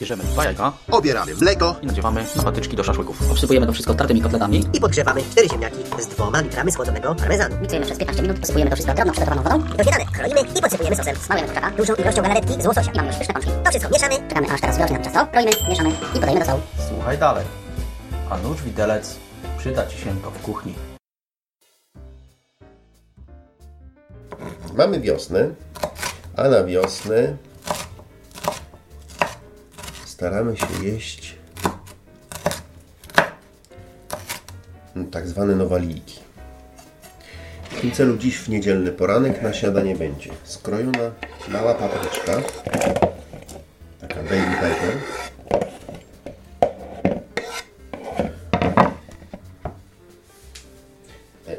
Bierzemy dwa jajka Obieramy mleko i nadziewamy na patyczki do szaszłyków. Obsypujemy to wszystko tartymi kotletami. I podgrzewamy cztery ziemniaki z dwoma litrami schłodzonego parmezanu. Miksujemy przez 15 minut, posypujemy to wszystko drobną przygotowaną wodą. Do śniadania kroimy i podsypujemy sosem. Smalujemy kurczaka. Dużą ilością galaretki z łososia. I mamy już pyszne pączki. To wszystko mieszamy. Czekamy aż teraz wyrośnie nam ciasto. Kroimy, mieszamy i podajemy do stołu. Słuchaj dalej. A nóż widelec przyda Ci się to w kuchni. Mamy wiosnę, a na wiosnę staramy się jeść tak zwane nowaliki. W tym celu dziś w niedzielny poranek na śniadanie będzie skrojona mała papryczka, taka baby pepper,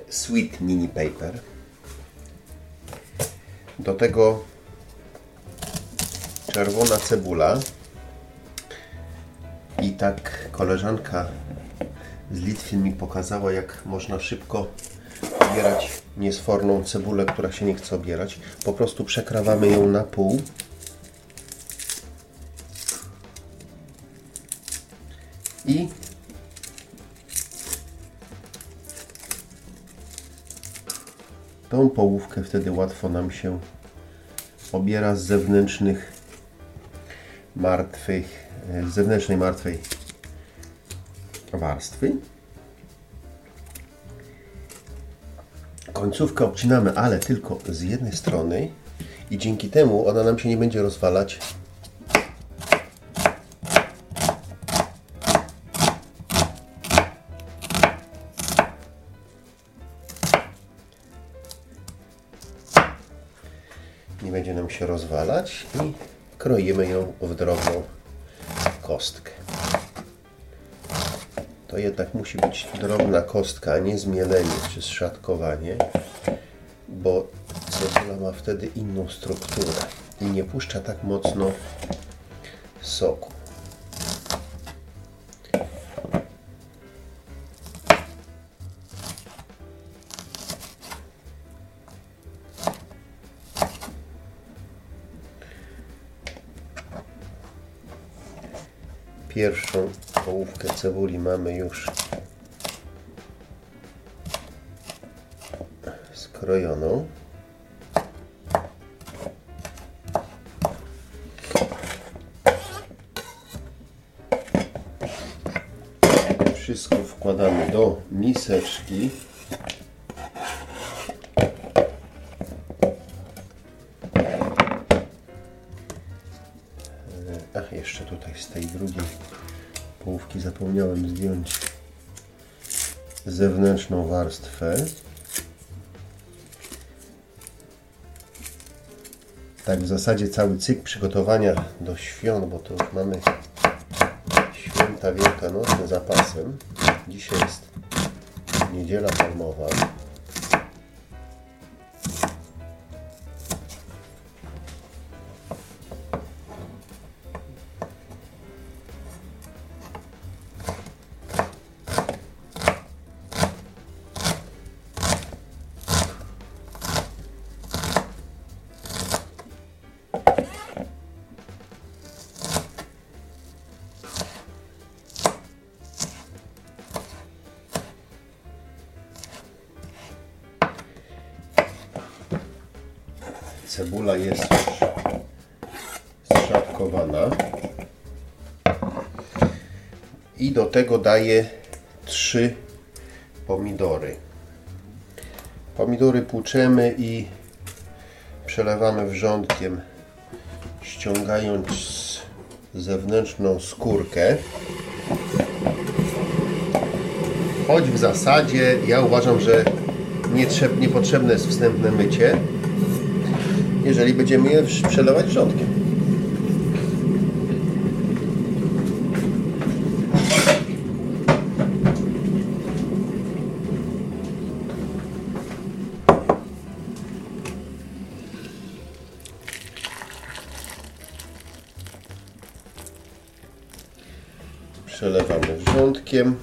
sweet mini paper, do tego czerwona cebula. I tak koleżanka z Litwy mi pokazała, jak można szybko obierać niesforną cebulę, która się nie chce obierać. Po prostu przekrawamy ją na pół. I Tą połówkę wtedy łatwo nam się obiera z zewnętrznych martwych, zewnętrznej martwej warstwy. Końcówkę obcinamy, ale tylko z jednej strony i dzięki temu ona nam się nie będzie rozwalać nie będzie nam się rozwalać i kroimy ją w drobną kostkę. To jednak musi być drobna kostka, a nie zmielenie czy zszatkowanie, bo cebula ma wtedy inną strukturę i nie puszcza tak mocno soku. Pierwszą połówkę cebuli mamy już skrojoną. Wszystko wkładamy do miseczki. Zapomniałem zdjąć zewnętrzną warstwę. Tak w zasadzie cały cykl przygotowania do świąt, bo to już mamy święta wielkanocne zapasem. Dzisiaj jest niedziela palmowa. Cebula jest już zszatkowana. I do tego daję trzy pomidory. Pomidory płuczemy i przelewamy wrzątkiem, ściągając zewnętrzną skórkę. Choć w zasadzie ja uważam, że nie trzeb- niepotrzebne jest wstępne mycie jeżeli będziemy je przelewać wrzątkiem. Przelewamy wrzątkiem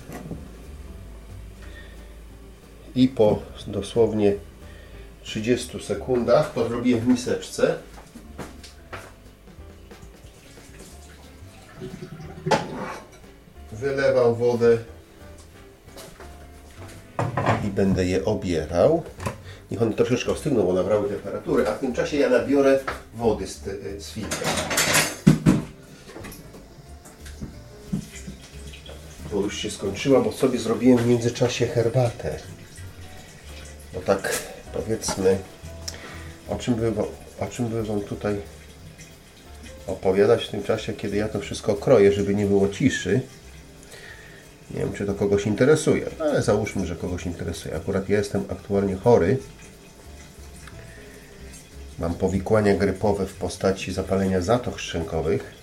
i po dosłownie 30 sekundach. To zrobiłem w miseczce. Wylewam wodę i będę je obierał. Niech one troszeczkę ostygną, bo nabrały temperatury, a w tym czasie ja nabiorę wody z, te- z filtra. Bo już się skończyła, bo sobie zrobiłem w międzyczasie herbatę. Bo tak powiedzmy, o czym by, o czym by Wam tutaj opowiadać w tym czasie, kiedy ja to wszystko kroję, żeby nie było ciszy. Nie wiem, czy to kogoś interesuje, ale załóżmy, że kogoś interesuje. Akurat ja jestem aktualnie chory. Mam powikłania grypowe w postaci zapalenia zatok szczękowych.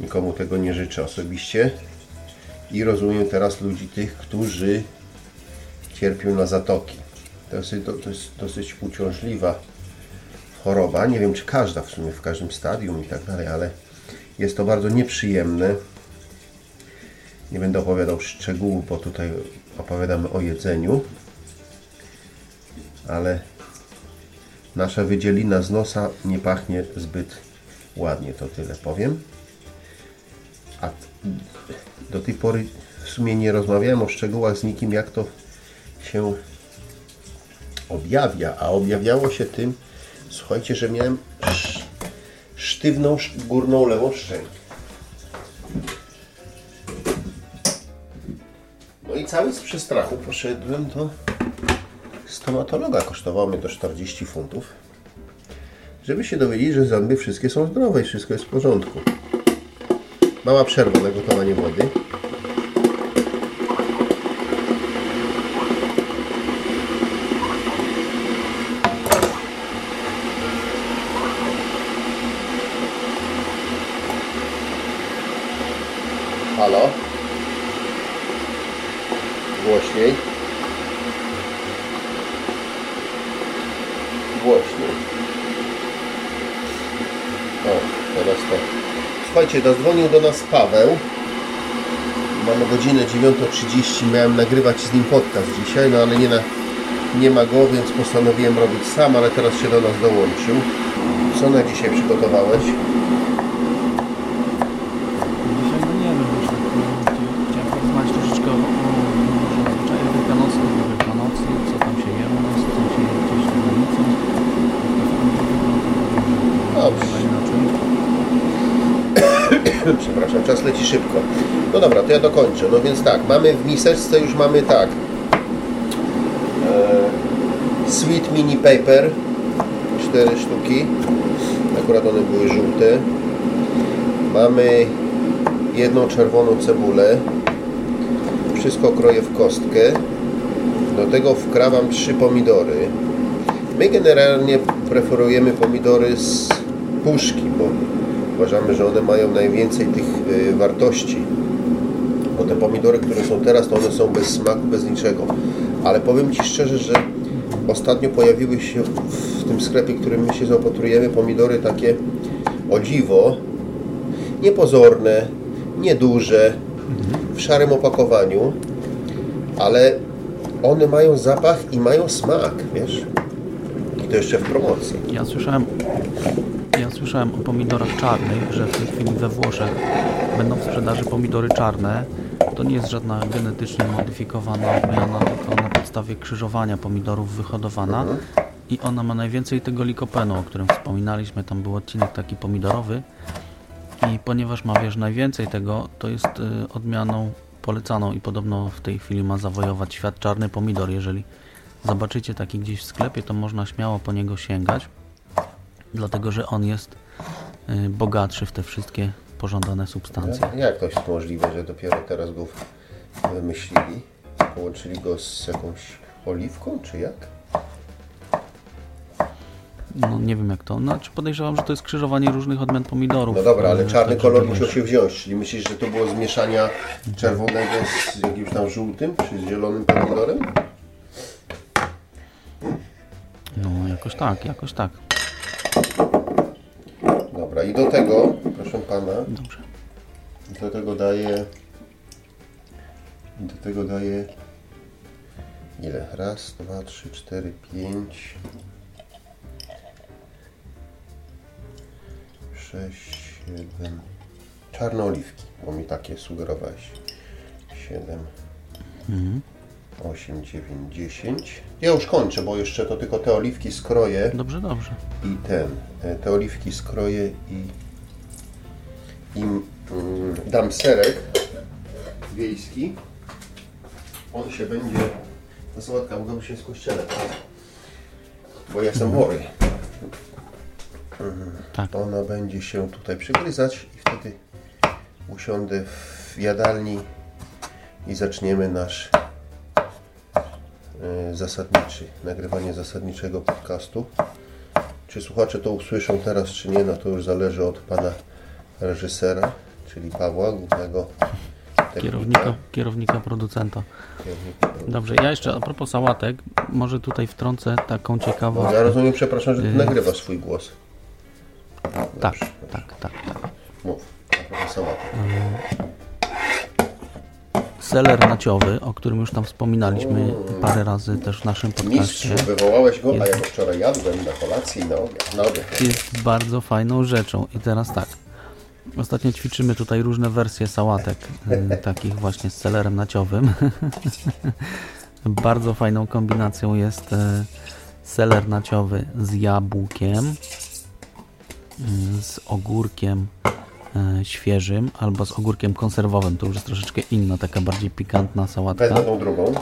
Nikomu tego nie życzę osobiście. I rozumiem teraz ludzi tych, którzy cierpią na zatoki. To jest, to jest dosyć uciążliwa choroba. Nie wiem, czy każda w sumie w każdym stadium i tak dalej, ale jest to bardzo nieprzyjemne. Nie będę opowiadał szczegółów, bo tutaj opowiadamy o jedzeniu. Ale nasza wydzielina z nosa nie pachnie zbyt ładnie, to tyle powiem. A do tej pory w sumie nie rozmawiałem o szczegółach z nikim, jak to się objawia, a objawiało się tym, słuchajcie, że miałem sz- sztywną sz- górną lewą szczękę. No i cały z przestrachu poszedłem do stomatologa. Kosztowało mnie to 40 funtów. Żeby się dowiedzieć, że zęby wszystkie są zdrowe i wszystko jest w porządku. Mała przerwa na gotowanie wody. Halo? Głośniej. Głośniej. O, teraz to. Słuchajcie, zadzwonił do nas Paweł. Mamy godzinę 9.30. Miałem nagrywać z nim podcast dzisiaj, no ale nie, na, nie ma go, więc postanowiłem robić sam, ale teraz się do nas dołączył. Co na dzisiaj przygotowałeś? Dzisiaj no nie wiem, już tak chciałem porozmawiać troszeczkę o, może zwyczajach wielkanocnych, Wielkanocy, co tam się je u nas, co się je gdzieś za granicą. Dobrze. Inaczej. Przepraszam, czas leci szybko. No dobra, to ja dokończę. No więc tak, mamy w miseczce już mamy tak. E, sweet mini paper. Cztery sztuki. Akurat one były żółte. Mamy jedną czerwoną cebulę. Wszystko kroję w kostkę. Do tego wkrawam trzy pomidory. My generalnie preferujemy pomidory z puszki, bo uważamy, że one mają najwięcej tych y, wartości. Bo te pomidory, które są teraz, to one są bez smaku, bez niczego. Ale powiem Ci szczerze, że ostatnio pojawiły się w tym sklepie, którym my się zaopatrujemy, pomidory takie o dziwo, niepozorne, nieduże, w szarym opakowaniu, ale one mają zapach i mają smak, wiesz? I to jeszcze w promocji. Ja słyszałem, ja słyszałem o pomidorach czarnych, że w tej chwili we Włoszech będą w sprzedaży pomidory czarne. To nie jest żadna genetycznie modyfikowana odmiana, tylko na podstawie krzyżowania pomidorów wyhodowana. I ona ma najwięcej tego likopenu, o którym wspominaliśmy. Tam był odcinek taki pomidorowy. I ponieważ ma, wiesz, najwięcej tego, to jest y, odmianą polecaną i podobno w tej chwili ma zawojować świat czarny pomidor. Jeżeli zobaczycie taki gdzieś w sklepie, to można śmiało po niego sięgać, dlatego że on jest y, bogatszy w te wszystkie pożądane substancje. Jak to jest możliwe, że dopiero teraz go wymyślili? Połączyli go z jakąś oliwką, czy jak? No nie wiem jak to, znaczy podejrzewam, że to jest krzyżowanie różnych odmian pomidorów. No dobra, ale y, czarny tak, kolor musiał się wziąć, czyli myślisz, że to było zmieszania czerwonego z jakimś tam żółtym, czy z zielonym pomidorem? No jakoś tak, jakoś tak. Dobra, i do tego, proszę pana, Dobrze. do tego daję, do tego daję ile? Raz, dwa, trzy, cztery, pięć, sześć, siedem, czarne oliwki, bo mi takie sugerowałeś. 7, 8, 9, 10. Ja już kończę, bo jeszcze to tylko te oliwki skroję Dobrze, dobrze. i ten, e, te oliwki skroję i im mm, dam serek wiejski. On się będzie, ta sałatka mogłaby się z kościele, bo ja jestem chory. Tak. Ona będzie się tutaj przygryzać i wtedy usiądę w jadalni i zaczniemy nasz zasadniczy, nagrywanie zasadniczego podcastu. Czy słuchacze to usłyszą teraz, czy nie, no to już zależy od pana reżysera, czyli Pawła, głównego technika. Kierownika, kierownika producenta. Kierownika. Dobrze, ja jeszcze a propos sałatek, może tutaj wtrącę taką ciekawą... No, ja rozumiem, przepraszam, że ty nagrywasz swój głos. Tak, tak, tak, tak. Mów, a propos sałaty. Seler naciowy, o którym już tam wspominaliśmy parę razy też w naszym Mistrzu, podcaście, wywołałeś go, a ja go wczoraj jadłem na kolację i na obiad. Na obiad. jest bardzo fajną rzeczą. I teraz tak, ostatnio ćwiczymy tutaj różne wersje sałatek, y, takich właśnie z selerem naciowym. bardzo fajną kombinacją jest y, seler naciowy z jabłkiem, y, z ogórkiem świeżym albo z ogórkiem konserwowym. To już jest troszeczkę inna, taka bardziej pikantna sałatka. Wezmę tą drugą.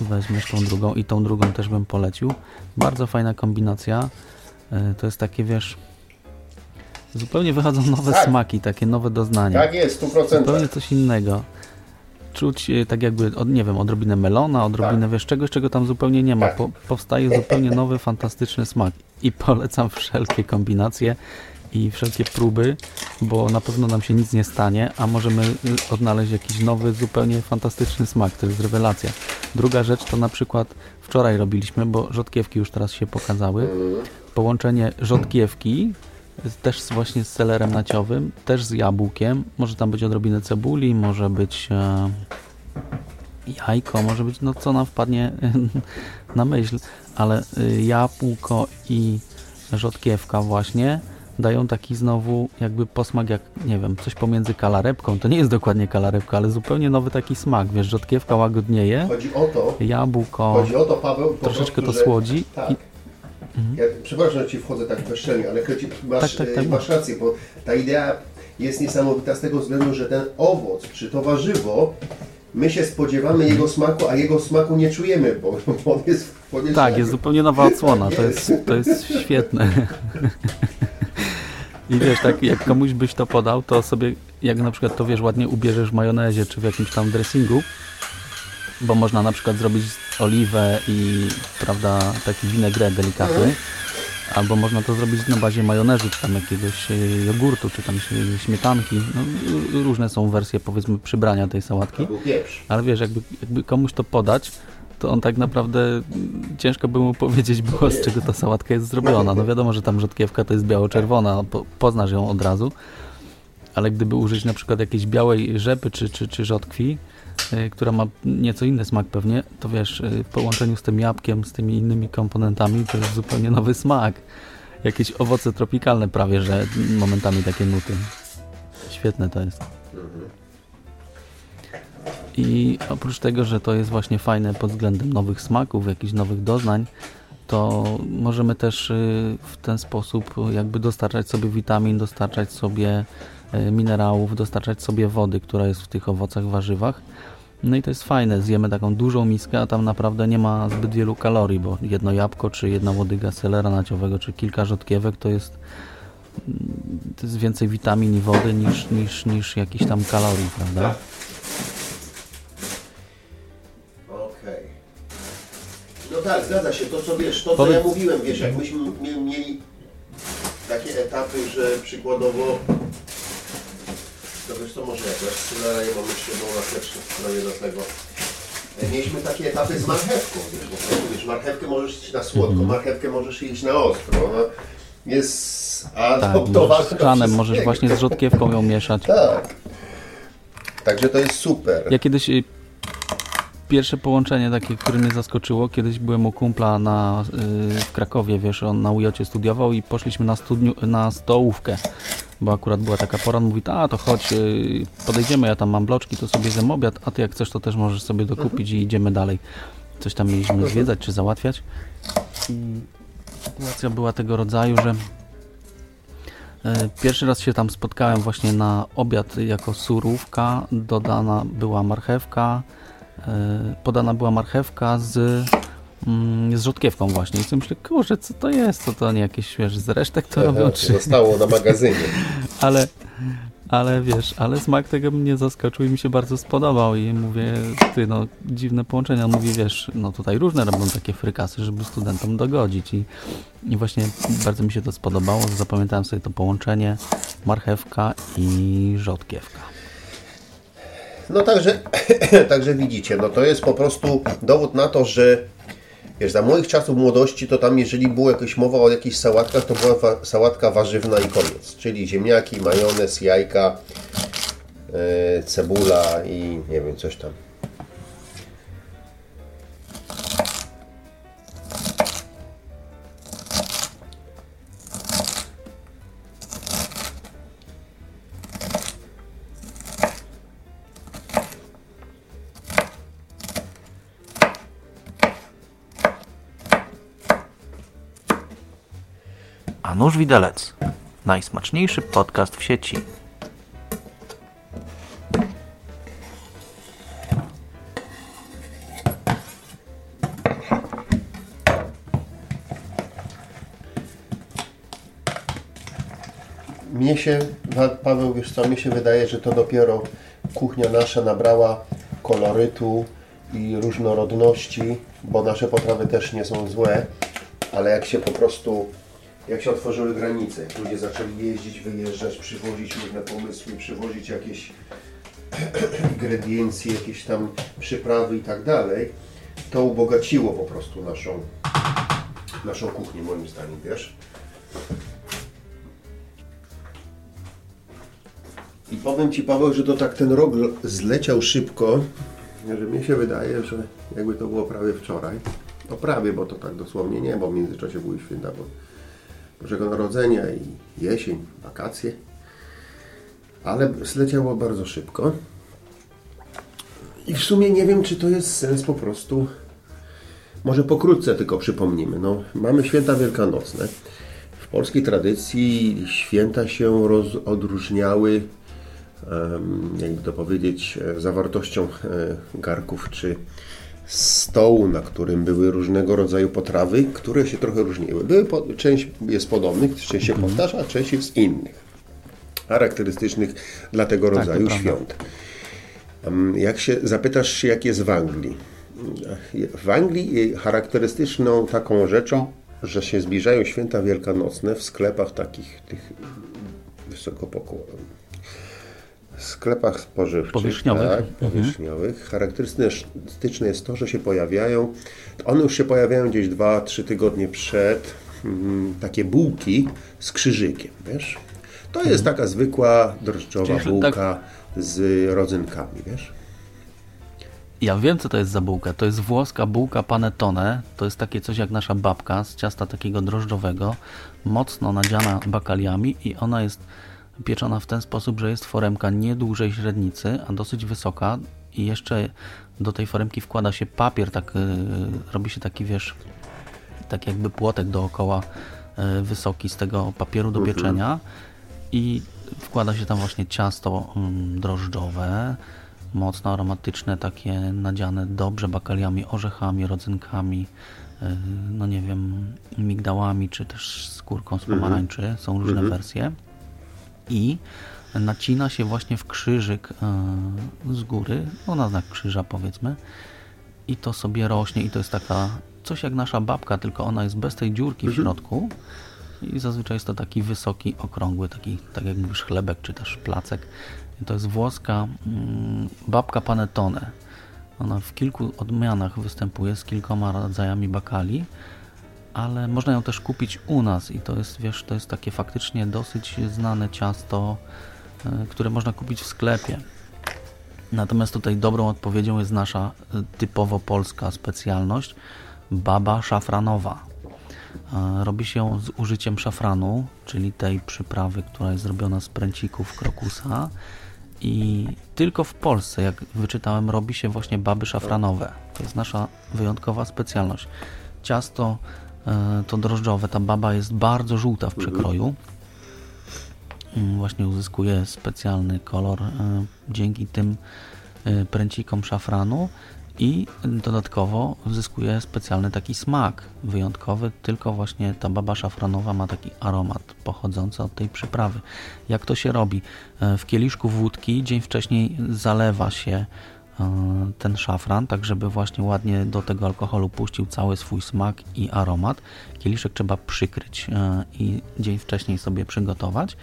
weźmiesz tą drugą i tą drugą też bym polecił. Bardzo fajna kombinacja. E, To jest takie, wiesz, zupełnie wychodzą nowe Tak. smaki, takie nowe doznania. Tak jest, w 100%. Zupełnie coś innego. Czuć e, tak jakby, od, nie wiem, odrobinę melona, odrobinę, wiesz, czegoś, czego tam zupełnie nie ma. Tak. Po, powstaje zupełnie nowy, fantastyczny smak. I polecam wszelkie kombinacje i wszelkie próby, bo na pewno nam się nic nie stanie, a możemy odnaleźć jakiś nowy, zupełnie fantastyczny smak. To jest rewelacja. Druga rzecz to na przykład wczoraj robiliśmy, bo rzodkiewki już teraz się pokazały. Połączenie rzodkiewki też właśnie z selerem naciowym, też z jabłkiem. Może tam być odrobinę cebuli, może być e, jajko, może być no co nam wpadnie na myśl, ale y, jabłko i rzodkiewka właśnie dają taki znowu jakby posmak jak, nie wiem, coś pomiędzy kalarepką. To nie jest dokładnie kalarepka, ale zupełnie nowy taki smak. Wiesz, rzodkiewka łagodnieje, Chodzi o to, jabłko chodzi o to, Paweł, troszeczkę prostu, to słodzi Tak. i Ja, przepraszam, że Ci wchodzę tak bezczelnie, ale chodzi, masz, Tak, tak, e, tak. masz rację, bo ta idea jest niesamowita z tego względu, że ten owoc czy to warzywo, my się spodziewamy jego smaku, a jego smaku nie czujemy, bo, on jest w. Tak, jest zupełnie nowa odsłona. To jest, to jest świetne. I wiesz, tak jak komuś byś to podał, to sobie, jak na przykład to wiesz, ładnie ubierzesz w majonezie czy w jakimś tam dressingu, bo można na przykład zrobić oliwę i, prawda, taki vinaigrette delikatny, albo można to zrobić na bazie majonezu, czy tam jakiegoś e, jogurtu, czy tam śmietanki. No, różne są wersje, powiedzmy, przybrania tej sałatki. Ale wiesz, jakby, jakby komuś to podać, to on tak naprawdę ciężko by mu powiedzieć było, z czego ta sałatka jest zrobiona. No wiadomo, że tam rzodkiewka to jest biało-czerwona, po, poznasz ją od razu, ale gdyby użyć na przykład jakiejś białej rzepy czy, czy, czy rzodkwi, y, która ma nieco inny smak pewnie, to wiesz, y, w połączeniu z tym jabłkiem, z tymi innymi komponentami, to jest zupełnie nowy smak. Jakieś owoce tropikalne prawie, że momentami takie nuty. Świetne to jest. I oprócz tego, że to jest właśnie fajne pod względem nowych smaków, jakichś nowych doznań, to możemy też y, w ten sposób jakby dostarczać sobie witamin, dostarczać sobie y, minerałów, dostarczać sobie wody, która jest w tych owocach, warzywach. No i to jest fajne, zjemy taką dużą miskę, a tam naprawdę nie ma zbyt wielu kalorii, bo jedno jabłko, czy jedna łodyga selera naciowego, czy kilka rzodkiewek to jest, mm, to jest więcej witamin i wody niż, niż, niż jakichś tam kalorii, prawda? No tak, zgadza się. To co wiesz, to co ja mówiłem, wiesz, jak myśmy mie- mieli takie etapy, że przykładowo to wiesz co może jak ja scenara ja mam jeszcze jedną laseczkę w stronie do tego. Mieliśmy takie etapy z marchewką, wiesz, bo prostu, wiesz, marchewkę możesz jeść na słodko, marchewkę możesz jeść na ostro. Ona jest Tak, adoptowana do z kranem, możesz właśnie z rzodkiewką ją mieszać. Tak. Także to jest super. Ja kiedyś y, pierwsze połączenie takie, które mnie zaskoczyło, kiedyś byłem u kumpla na, y, w Krakowie, wiesz, on na UJ studiował i poszliśmy na, studniu, na stołówkę, bo akurat była taka pora, on mówi, a to chodź, y, podejdziemy, ja tam mam bloczki, to sobie zjem obiad, a ty jak chcesz, to też możesz sobie dokupić i idziemy dalej. Coś tam mieliśmy zwiedzać czy załatwiać. I sytuacja była tego rodzaju, że e, Pierwszy raz się tam spotkałem właśnie na obiad jako surówka, dodana była marchewka, podana była marchewka z, mm, z rzodkiewką właśnie. I sobie myślę, kurczę, co to jest? Co to nie jakieś wiesz, z resztek to robią? Czy... Zostało na magazynie. Ale, ale wiesz, ale smak tego mnie zaskoczył i mi się bardzo spodobał i mówię, ty no, dziwne połączenia. On mówi, wiesz, no tutaj różne robią takie frykasy, żeby studentom dogodzić i, i właśnie bardzo mi się to spodobało, zapamiętałem sobie to połączenie marchewka i rzodkiewka. No także, także widzicie, no to jest po prostu dowód na to, że wiesz, za moich czasów młodości to tam jeżeli było jakaś mowa o jakichś sałatkach, to była wa sałatka warzywna i koniec. Czyli ziemniaki, majonez, jajka, yy, cebula i nie wiem, coś tam. Nóż widelec. Najsmaczniejszy podcast w sieci. Mnie się, Pa- Paweł, wiesz co, mi się wydaje, że to dopiero kuchnia nasza nabrała kolorytu i różnorodności, bo nasze potrawy też nie są złe, ale jak się po prostu, jak się otworzyły granice, ludzie zaczęli jeździć, wyjeżdżać, przywozić różne pomysły, przywozić jakieś ingrediencje, jakieś tam przyprawy i tak dalej, to ubogaciło po prostu naszą, naszą kuchnię, moim zdaniem, wiesz? I powiem Ci, Paweł, że to tak ten rok zleciał szybko, że mi się wydaje, że jakby to było prawie wczoraj. No prawie, bo to tak dosłownie nie, bo w międzyczasie były święta Bo- Bożego Narodzenia i jesień, wakacje. Ale zleciało bardzo szybko. I w sumie nie wiem, czy to jest sens po prostu. Może pokrótce tylko przypomnimy. No, mamy święta wielkanocne. W polskiej tradycji święta się roz, odróżniały, jakby to powiedzieć, e, zawartością e, garków czy stołu, na którym były różnego rodzaju potrawy, które się trochę różniły. Były po, część jest podobnych, część się powtarza, a część jest innych, charakterystycznych dla tego to rodzaju prawda. świąt. Jak się zapytasz jak jest w Anglii? W Anglii charakterystyczną taką rzeczą, że się zbliżają święta wielkanocne w sklepach takich tych wysokopokłowych. Sklepach spożywczych, Powierzchniowych. Tak, powierzchniowych. Charakterystyczne jest to, że się pojawiają, one już się pojawiają gdzieś 2-3 tygodnie przed mm, takie bułki z krzyżykiem, wiesz? To jest taka zwykła drożdżowa Czyli bułka z rodzynkami, wiesz? Ja wiem, co to jest za bułka. To jest włoska bułka panettone. To jest takie coś jak nasza babka z ciasta takiego drożdżowego, mocno nadziana bakaliami i ona jest pieczona w ten sposób, że jest foremka nie dłużej średnicy, a dosyć wysoka i jeszcze do tej foremki wkłada się papier, tak yy, robi się taki, wiesz, tak jakby płotek dookoła yy, wysoki z tego papieru do pieczenia i wkłada się tam właśnie ciasto mm, drożdżowe, mocno aromatyczne, takie nadziane dobrze bakaliami, orzechami, rodzynkami, yy, no nie wiem, migdałami, czy też skórką z pomarańczy. Są różne wersje. I nacina się właśnie w krzyżyk yy, z góry, no na znak krzyża powiedzmy. I to sobie rośnie i to jest taka, coś jak nasza babka, tylko ona jest bez tej dziurki w środku. I zazwyczaj jest to taki wysoki, okrągły, taki, tak jak mówisz, chlebek czy też placek. I to jest włoska mm, babka panettone. Ona w kilku odmianach występuje z kilkoma rodzajami bakali, ale można ją też kupić u nas i to jest, wiesz, to jest takie faktycznie dosyć znane ciasto, y, które można kupić w sklepie. Natomiast tutaj dobrą odpowiedzią jest nasza y, typowo polska specjalność baba szafranowa. E, Robi się ją z użyciem szafranu, czyli tej przyprawy, która jest zrobiona z pręcików krokusa. I tylko w Polsce, jak wyczytałem, robi się właśnie baby szafranowe. To jest nasza wyjątkowa specjalność. Ciasto e, to drożdżowe, ta baba jest bardzo żółta w przekroju. Mm, Właśnie uzyskuje specjalny kolor e, dzięki tym e, pręcikom szafranu i dodatkowo uzyskuje specjalny taki smak wyjątkowy, tylko właśnie ta baba szafranowa ma taki aromat pochodzący od tej przyprawy. Jak to się robi? E, W kieliszku wódki dzień wcześniej zalewa się e, ten szafran, tak żeby właśnie ładnie do tego alkoholu puścił cały swój smak i aromat. Kieliszek trzeba przykryć e, i dzień wcześniej sobie przygotować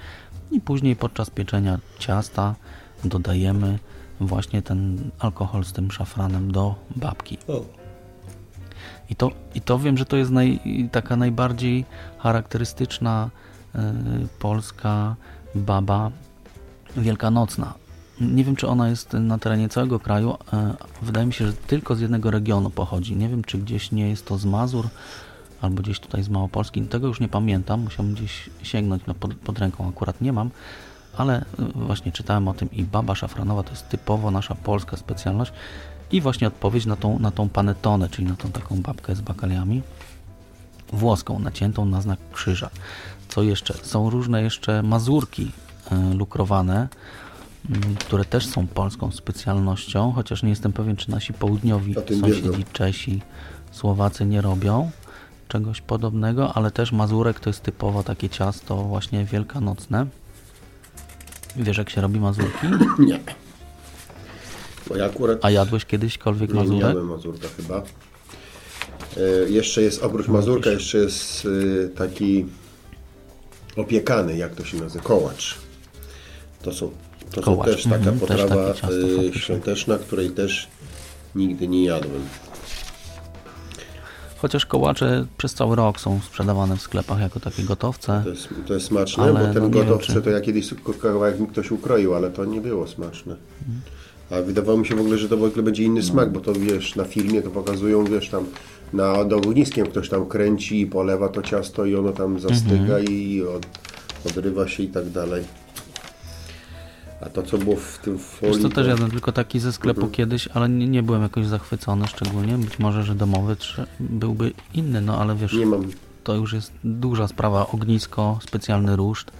i później podczas pieczenia ciasta dodajemy właśnie ten alkohol z tym szafranem do babki. I to, I to wiem, że to jest naj, taka najbardziej charakterystyczna y, polska baba wielkanocna. Nie wiem, czy ona jest na terenie całego kraju. e, Wydaje mi się, że tylko z jednego regionu pochodzi. Nie wiem, czy gdzieś nie jest to z Mazur, albo gdzieś tutaj z Małopolski. Tego już nie pamiętam. Musiałbym gdzieś sięgnąć, no pod, pod ręką akurat nie mam. Ale y, właśnie czytałem o tym i baba szafranowa to jest typowo nasza polska specjalność. I właśnie odpowiedź na tą, na tą panetonę, czyli na tą taką babkę z bakaliami włoską, naciętą na znak krzyża. Co jeszcze? Są różne jeszcze mazurki e, lukrowane, które też są polską specjalnością, chociaż nie jestem pewien, czy nasi południowi sąsiedzi wiedzą. Czesi, Słowacy nie robią czegoś podobnego, ale też mazurek to jest typowo takie ciasto właśnie wielkanocne. Wiesz, jak się robi mazurki? Nie. Bo ja akurat A jadłeś kiedyśkolwiek nie mazurek? miałem mazurka chyba. E, jeszcze jest, oprócz mazurka, jeszcze jest e, taki opiekany, jak to się nazywa, kołacz. To są, to są też taka mhm, też potrawa takie ciasto faktycznie. świąteczna, której też nigdy nie jadłem. Chociaż kołacze przez cały rok są sprzedawane w sklepach jako takie gotowce. To jest, to jest smaczne, Ale bo no ten wiem, gotowce czy- to ja kiedyś kawałek mi ktoś ukroił, ale to nie było smaczne. A wydawało mi się w ogóle, że to w ogóle będzie inny smak, bo to wiesz, na filmie to pokazują, wiesz, tam nad ogniskiem ktoś tam kręci i polewa to ciasto i ono tam zastyga i od, odrywa się i tak dalej. A to co było w tym folii... Wiesz co, też to- jadłem tylko taki ze sklepu kiedyś, ale nie, nie byłem jakoś zachwycony szczególnie. Być może, że domowy byłby inny, no ale wiesz, to już jest duża sprawa. Ognisko, specjalny ruszt,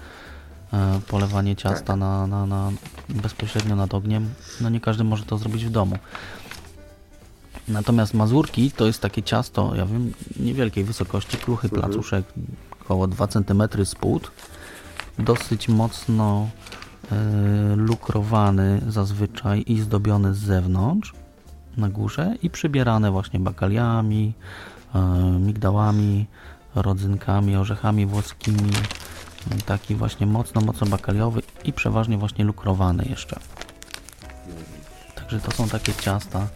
e, polewanie ciasta Tak. na, na, na bezpośrednio nad ogniem. No nie każdy może to zrobić w domu. Natomiast mazurki to jest takie ciasto, ja wiem, niewielkiej wysokości, kruchy Mhm. placuszek, około 2 cm spód, dosyć mocno lukrowany zazwyczaj i zdobiony z zewnątrz na górze i przybierane właśnie bakaliami, e, migdałami, rodzynkami, orzechami włoskimi. Taki właśnie mocno, mocno bakaliowy i przeważnie właśnie lukrowany jeszcze. Także to są takie ciasta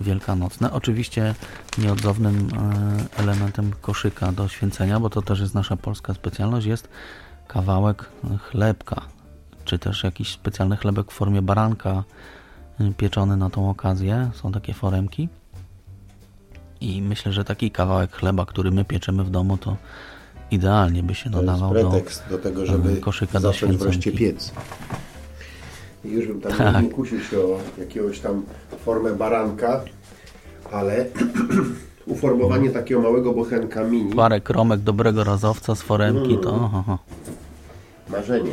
wielkanocne. Oczywiście nieodzownym e, elementem koszyka do święcenia, bo to też jest nasza polska specjalność, jest kawałek chlebka, czy też jakiś specjalny chlebek w formie baranka y, pieczony na tą okazję. Są takie foremki. I myślę, że taki kawałek chleba, który my pieczemy w domu, to idealnie by się To nadawał do do, tego, żeby e, koszyka do wreszcie piec. I już bym tam Tak. nie kusił się o jakiegoś tam formę baranka, ale uformowanie takiego małego bochenka mini, parę kromek dobrego razowca z foremki, to oho, oho. marzenie.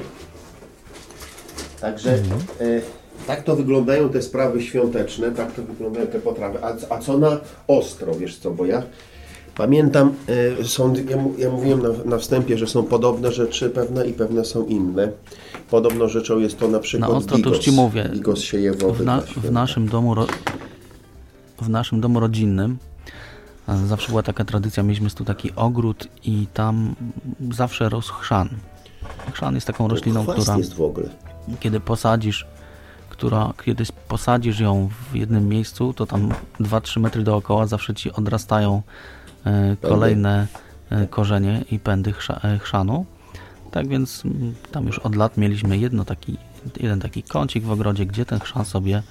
Także Mhm. e, tak to wyglądają te sprawy świąteczne, tak to wyglądają te potrawy. A, a co na ostro, wiesz co, bo ja pamiętam, e, są, ja, ja mówiłem na, na wstępie, że są podobne rzeczy pewne i pewne są inne. Podobną rzeczą jest to na przykład Na ostro to już bigos. Ci mówię. Bigos siejewowy. W, na, w, naszym domu ro, w naszym domu rodzinnym zawsze była taka tradycja, mieliśmy tu taki ogród i tam zawsze rósł chrzan. Chrzan jest taką rośliną, która jest w ogóle. Kiedy posadzisz, która kiedy posadzisz ją w jednym miejscu, to tam 2-3 metry dookoła zawsze ci odrastają e, kolejne e, korzenie i pędy e, chrzanu. Tak więc mm, tam już od lat mieliśmy jedno taki jeden taki kącik w ogrodzie, gdzie ten chrzan sobie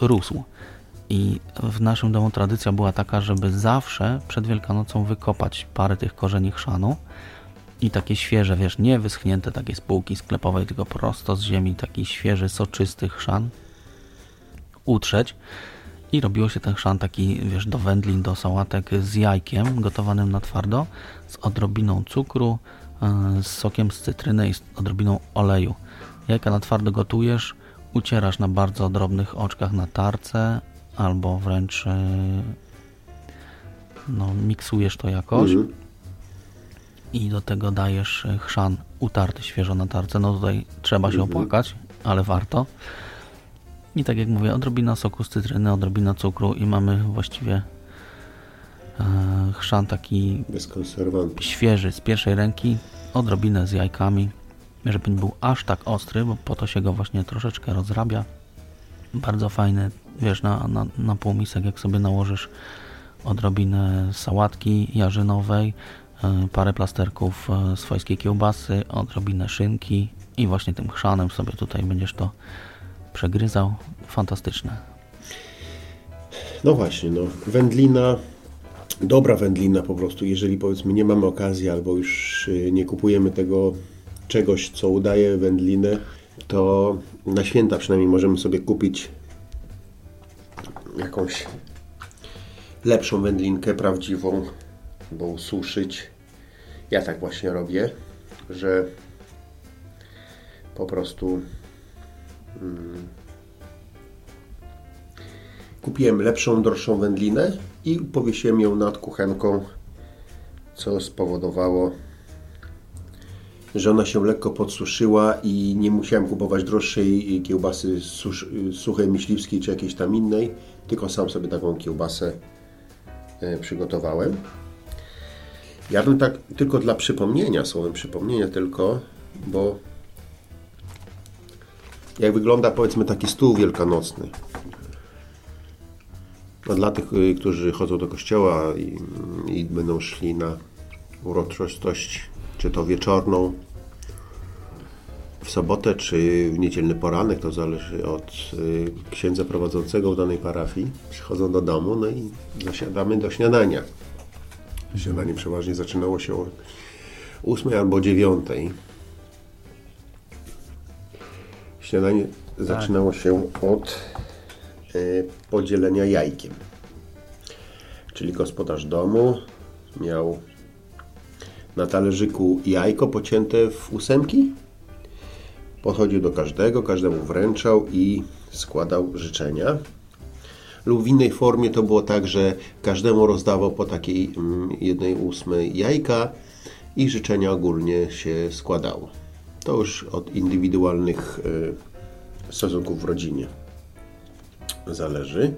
rósł. I w naszym domu tradycja była taka, żeby zawsze przed Wielkanocą wykopać parę tych korzeni chrzanu i takie świeże, wiesz, nie wyschnięte takie z półki sklepowej, tylko prosto z ziemi, taki świeży, soczysty chrzan utrzeć i robiło się ten chrzan taki, wiesz, do wędlin, do sałatek z jajkiem gotowanym na twardo, z odrobiną cukru, yy, z sokiem z cytryny i z odrobiną oleju. Jajka na twardo gotujesz, ucierasz na bardzo drobnych oczkach na tarce albo wręcz yy, no, miksujesz to jakoś Mhm. I do tego dajesz y, chrzan utarty świeżo na tarce. No tutaj trzeba się Mhm. opłakać, ale warto. I tak jak mówię, odrobina soku z cytryny, odrobina cukru i mamy właściwie e, chrzan taki świeży z pierwszej ręki, odrobinę z jajkami, żeby nie był aż tak ostry, bo po to się go właśnie troszeczkę rozrabia. Bardzo fajny, wiesz, na, na, na półmisek jak sobie nałożysz odrobinę sałatki jarzynowej, e, parę plasterków e, swojskiej kiełbasy, odrobinę szynki i właśnie tym chrzanem sobie tutaj będziesz to przegryzał. Fantastyczne. No właśnie, no. Wędlina, dobra wędlina po prostu, jeżeli powiedzmy nie mamy okazji albo już y, nie kupujemy tego czegoś, co udaje wędlinę, to na święta przynajmniej możemy sobie kupić jakąś lepszą wędlinkę, prawdziwą, bo ususzyć. Ja tak właśnie robię, że po prostu Kupiłem lepszą, droższą wędlinę i powiesiłem ją nad kuchenką, co spowodowało, że ona się lekko podsuszyła i nie musiałem kupować droższej kiełbasy suchej myśliwskiej czy jakiejś tam innej, tylko sam sobie taką kiełbasę e, przygotowałem. Ja bym tak tylko dla przypomnienia, słowem przypomnienia tylko, bo jak wygląda powiedzmy taki stół wielkanocny. No, dla tych, y, którzy chodzą do kościoła i, i będą szli na uroczystość, czy to wieczorną, w sobotę, czy w niedzielny poranek, to zależy od y, księdza prowadzącego w danej parafii. Przychodzą do domu, no i zasiadamy do śniadania. Śniadanie przeważnie zaczynało się o 8 albo 9. Śniadanie zaczynało się od y, podzielenia jajkiem. Czyli gospodarz domu miał na talerzyku jajko pocięte w ósemki. Podchodził do każdego, każdemu wręczał i składał życzenia. Lub w innej formie to było tak, że każdemu rozdawał po takiej mm, jednej ósmej jajka i życzenia ogólnie się składało. To już od indywidualnych y, stosunków w rodzinie zależy.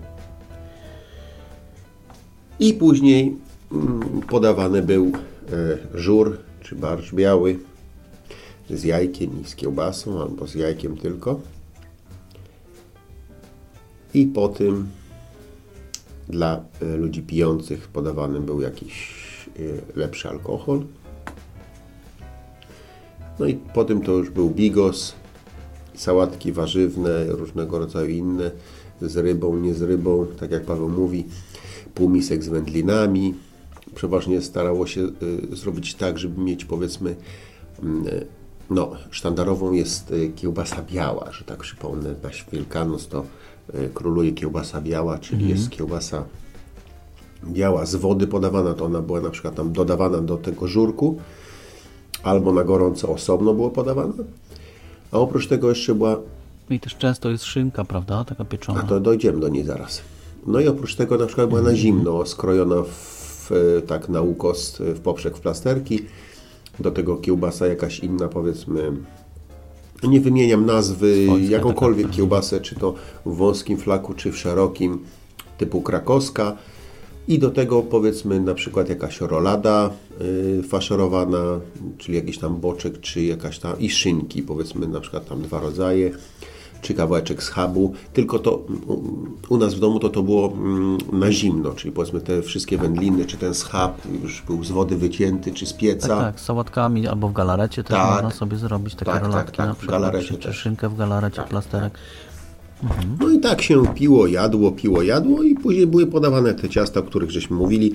I później mm, podawany był e, żur czy barszcz biały z jajkiem i z kiełbasą, albo z jajkiem tylko. I po tym dla e, ludzi pijących podawany był jakiś e, lepszy alkohol. No i po tym to już był bigos, sałatki warzywne, różnego rodzaju inne, z rybą, nie z rybą, tak jak Paweł mówi, półmisek z wędlinami. Przeważnie starało się y, zrobić tak, żeby mieć powiedzmy, mm, no, sztandarową jest kiełbasa biała, że tak przypomnę, na Wielkanoc to króluje kiełbasa biała, czyli jest kiełbasa biała z wody podawana, to ona była na przykład tam dodawana do tego żurku, albo na gorąco osobno było podawana. A oprócz tego jeszcze była I też często jest szynka, prawda? Taka pieczona. a to dojdziemy do niej zaraz. No i oprócz tego na przykład była na zimno, skrojona w, tak na ukos w poprzek w plasterki. Do tego kiełbasa jakaś inna powiedzmy. Nie wymieniam nazwy, Swojska jakąkolwiek taka. kiełbasę, czy to w wąskim flaku, czy w szerokim, typu krakowska. I do tego powiedzmy na przykład jakaś rolada y, faszerowana, czyli jakiś tam boczek, czy jakaś tam i szynki, powiedzmy na przykład tam dwa rodzaje. Czy kawałeczek schabu, tylko to u- nas w domu to to było mm, na zimno, czyli powiedzmy te wszystkie wędliny, czy ten schab już był z wody wycięty, czy z pieca. Tak, tak, z sałatkami albo w galarecie też Tak. można sobie zrobić takie Tak, tak, rolatki tak, na w przykład, galarecie czy, szynkę w galarecie, Tak, plasterek. No i tak się piło, jadło, piło, jadło i później były podawane te ciasta, o których żeśmy mówili.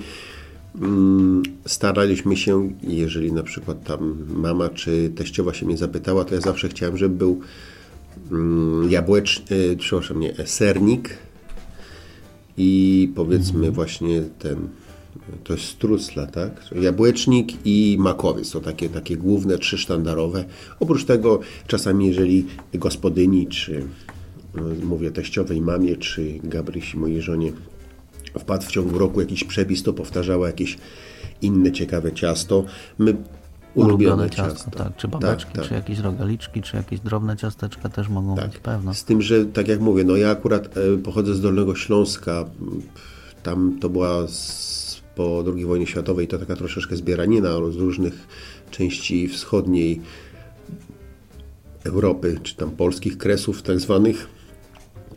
Mm, Staraliśmy się, jeżeli na przykład tam mama czy teściowa się mnie zapytała, to ja zawsze chciałem, żeby był jabłeczny, e, przepraszam, nie, sernik i powiedzmy właśnie ten, to jest strucla, tak? Jabłecznik i makowiec, to takie, takie główne, trzy sztandarowe. Oprócz tego czasami, jeżeli gospodyni, czy no, mówię teściowej mamie, czy Gabrysi, mojej żonie, wpadł w ciągu roku jakiś przepis, to powtarzała jakieś inne ciekawe ciasto. My ulubione, ciastko, tak, czy babeczki, tak. czy jakieś rogaliczki, czy jakieś drobne ciasteczka też mogą być, pewno. Z tym, że tak jak mówię, no ja akurat e, pochodzę z Dolnego Śląska. Tam to była z, po II wojnie światowej to taka troszeczkę zbieranina z różnych części wschodniej Europy, czy tam polskich kresów tak zwanych.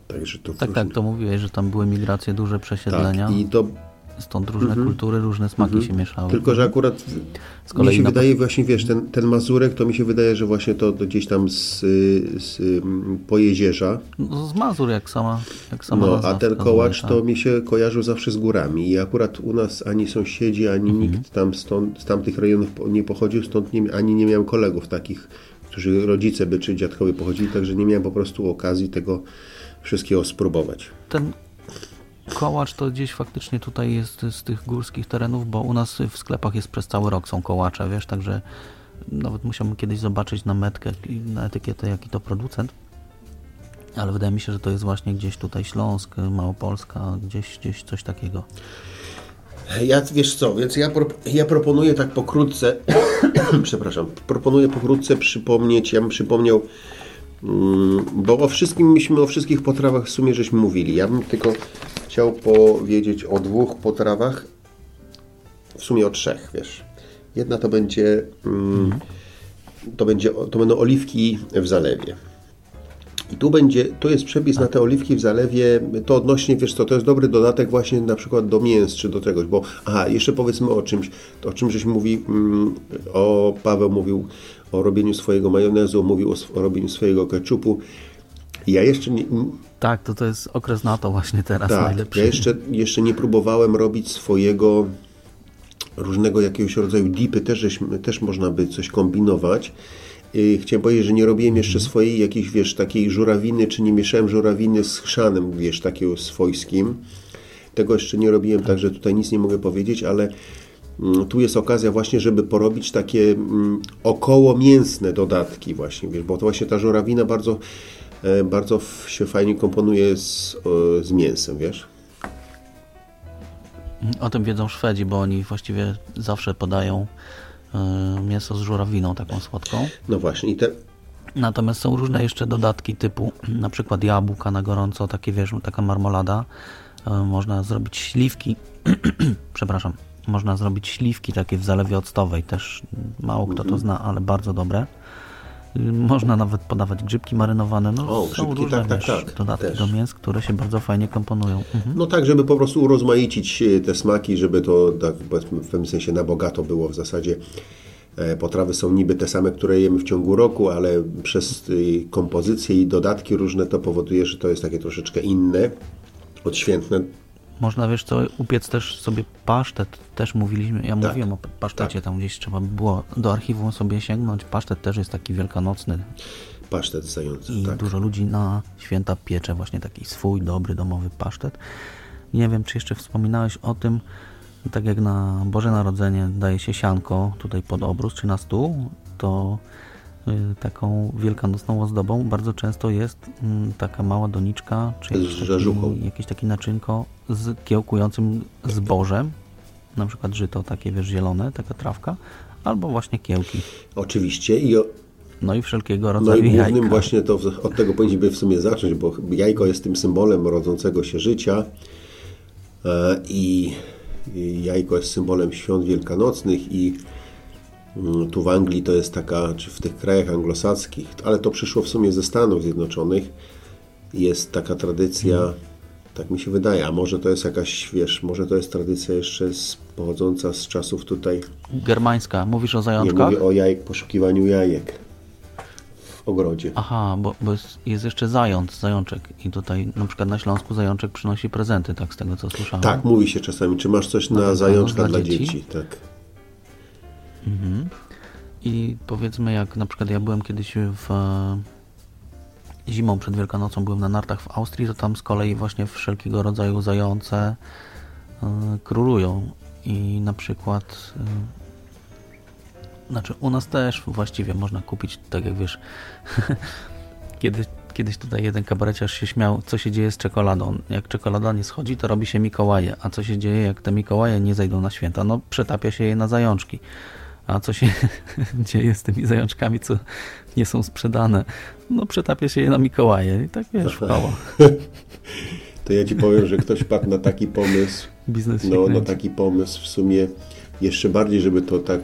Także to Tak, tak, to mówiłeś, że tam były migracje, duże przesiedlenia, tak. I to stąd różne kultury, różne smaki się mieszały. Tylko, że akurat Z kolei mi się na- wydaje właśnie, wiesz, ten, ten Mazurek, to mi się wydaje, że właśnie to, to gdzieś tam z, z mm, Pojezierza, No, z Mazur, jak sama, jak sama no, nazwa a ten kołacz tak. to mi się kojarzył zawsze z górami i akurat u nas ani sąsiedzi, ani Mhm. nikt tam stąd, z tamtych rejonów nie pochodził, stąd nie, ani nie miałem kolegów takich, którzy rodzice by czy dziadkowie pochodzili, także nie miałem po prostu okazji tego wszystkiego spróbować. Ten kołacz to gdzieś faktycznie tutaj jest z tych górskich terenów, bo u nas w sklepach jest przez cały rok są kołacze, wiesz, także nawet musiałbym kiedyś zobaczyć na metkę, na etykietę, jaki to producent. Ale wydaje mi się, że to jest właśnie gdzieś tutaj Śląsk, Małopolska, gdzieś, gdzieś coś takiego. Ja, wiesz co, więc ja, pro, ja proponuję tak pokrótce, przepraszam, proponuję pokrótce przypomnieć, ja bym przypomniał, bo o wszystkim, myśmy o wszystkich potrawach w sumie żeśmy mówili. Ja bym tylko chciał powiedzieć o dwóch potrawach, w sumie o trzech, wiesz. Jedna to będzie, mm, to będzie, to będą oliwki w zalewie. I tu będzie, tu jest przepis na te oliwki w zalewie, to odnośnie, wiesz co, to jest dobry dodatek właśnie na przykład do mięs czy do czegoś, bo aha, jeszcze powiedzmy o czymś, o czym żeś mówi, mm, o Paweł mówił o robieniu swojego majonezu, mówił o, o robieniu swojego keczupu. Ja jeszcze nie, Tak, to to jest okres na to właśnie teraz tak, najlepszy. ja jeszcze, jeszcze nie próbowałem robić swojego różnego jakiegoś rodzaju dipy, też, też można by coś kombinować. Yy, Chciałem powiedzieć, że nie robiłem jeszcze swojej jakiejś, wiesz, takiej żurawiny, czy nie mieszałem żurawiny z chrzanem, wiesz, takiego swojskim. Tego jeszcze nie robiłem, także tutaj nic nie mogę powiedzieć, ale tu jest okazja właśnie, żeby porobić takie mm, około mięsne dodatki właśnie, wiesz, bo to właśnie ta żurawina bardzo, e, bardzo się fajnie komponuje z, e, z mięsem, wiesz. O tym wiedzą Szwedzi, bo oni właściwie zawsze podają y, mięso z żurawiną taką słodką. No właśnie i te, Natomiast są różne jeszcze dodatki typu na przykład jabłka na gorąco, takie wiesz, taka marmolada. Można zrobić śliwki, przepraszam, można zrobić śliwki takie w zalewie octowej, też mało kto Mhm. to zna, ale bardzo dobre. Można nawet podawać grzybki marynowane. No, O, grzybki, różne tak, tak, tak, dodatki też. do mięs, które się bardzo fajnie komponują. Mhm. No tak, żeby po prostu urozmaicić e, te smaki, żeby to tak, w pewnym sensie na bogato było w zasadzie. E, Potrawy są niby te same, które jemy w ciągu roku, ale przez y, kompozycje i dodatki różne to powoduje, że to jest takie troszeczkę inne, odświętne. Można, wiesz co, upiec też sobie pasztet, też mówiliśmy, ja Tak. mówiłem o pasztecie, tam gdzieś trzeba by było do archiwum sobie sięgnąć. Pasztet też jest taki wielkanocny Pasztet zający, i tak. dużo ludzi na święta piecze właśnie taki swój, dobry, domowy pasztet. Nie wiem, czy jeszcze wspominałeś o tym, tak jak na Boże Narodzenie daje się sianko tutaj pod obrus czy na stół, to taką wielkanocną ozdobą bardzo często jest mm, taka mała doniczka, czy jakiś taki, jakieś takie naczynko z kiełkującym zbożem, na przykład żyto takie, wiesz, zielone, taka trawka, albo właśnie kiełki. Oczywiście i, o, No i wszelkiego no rodzaju i głównym jajka. właśnie to od tego powinniśmy w sumie zacząć, bo jajko jest tym symbolem rodzącego się życia e, i jajko jest symbolem świąt wielkanocnych i tu w Anglii to jest taka, czy w tych krajach anglosaskich, ale to przyszło w sumie ze Stanów Zjednoczonych, jest taka tradycja, tak mi się wydaje, a może to jest jakaś, wiesz, może to jest tradycja jeszcze z, pochodząca z czasów tutaj, Germańska. Mówisz o nie zajączkach? mówię o jajek, poszukiwaniu jajek w ogrodzie. Aha, bo, bo jest, jest jeszcze zając, zajączek. I tutaj na przykład na Śląsku zajączek przynosi prezenty, tak z tego co słyszałem. Tak, mówi się czasami, czy masz coś na Dobranoc zajączka dla dla dzieci? dzieci, tak. I powiedzmy, jak na przykład ja byłem kiedyś w e, zimą przed Wielkanocą, byłem na nartach w Austrii, to tam z kolei właśnie wszelkiego rodzaju zające e, królują. I na przykład, e, znaczy u nas też właściwie można kupić, tak jak wiesz, kiedyś, kiedyś tutaj jeden kabareciarz się śmiał, co się dzieje z czekoladą. Jak czekolada nie schodzi, to robi się Mikołaje. A co się dzieje, jak te Mikołaje nie zejdą na święta? No, przetapia się je na zajączki. A co się dzieje z tymi zajączkami, co nie są sprzedane? No, przetapia się je na Mikołaje. I tak wiesz, koło. To ja Ci powiem, że ktoś padł na taki pomysł, Biznes no, na taki pomysł w sumie jeszcze bardziej, żeby to tak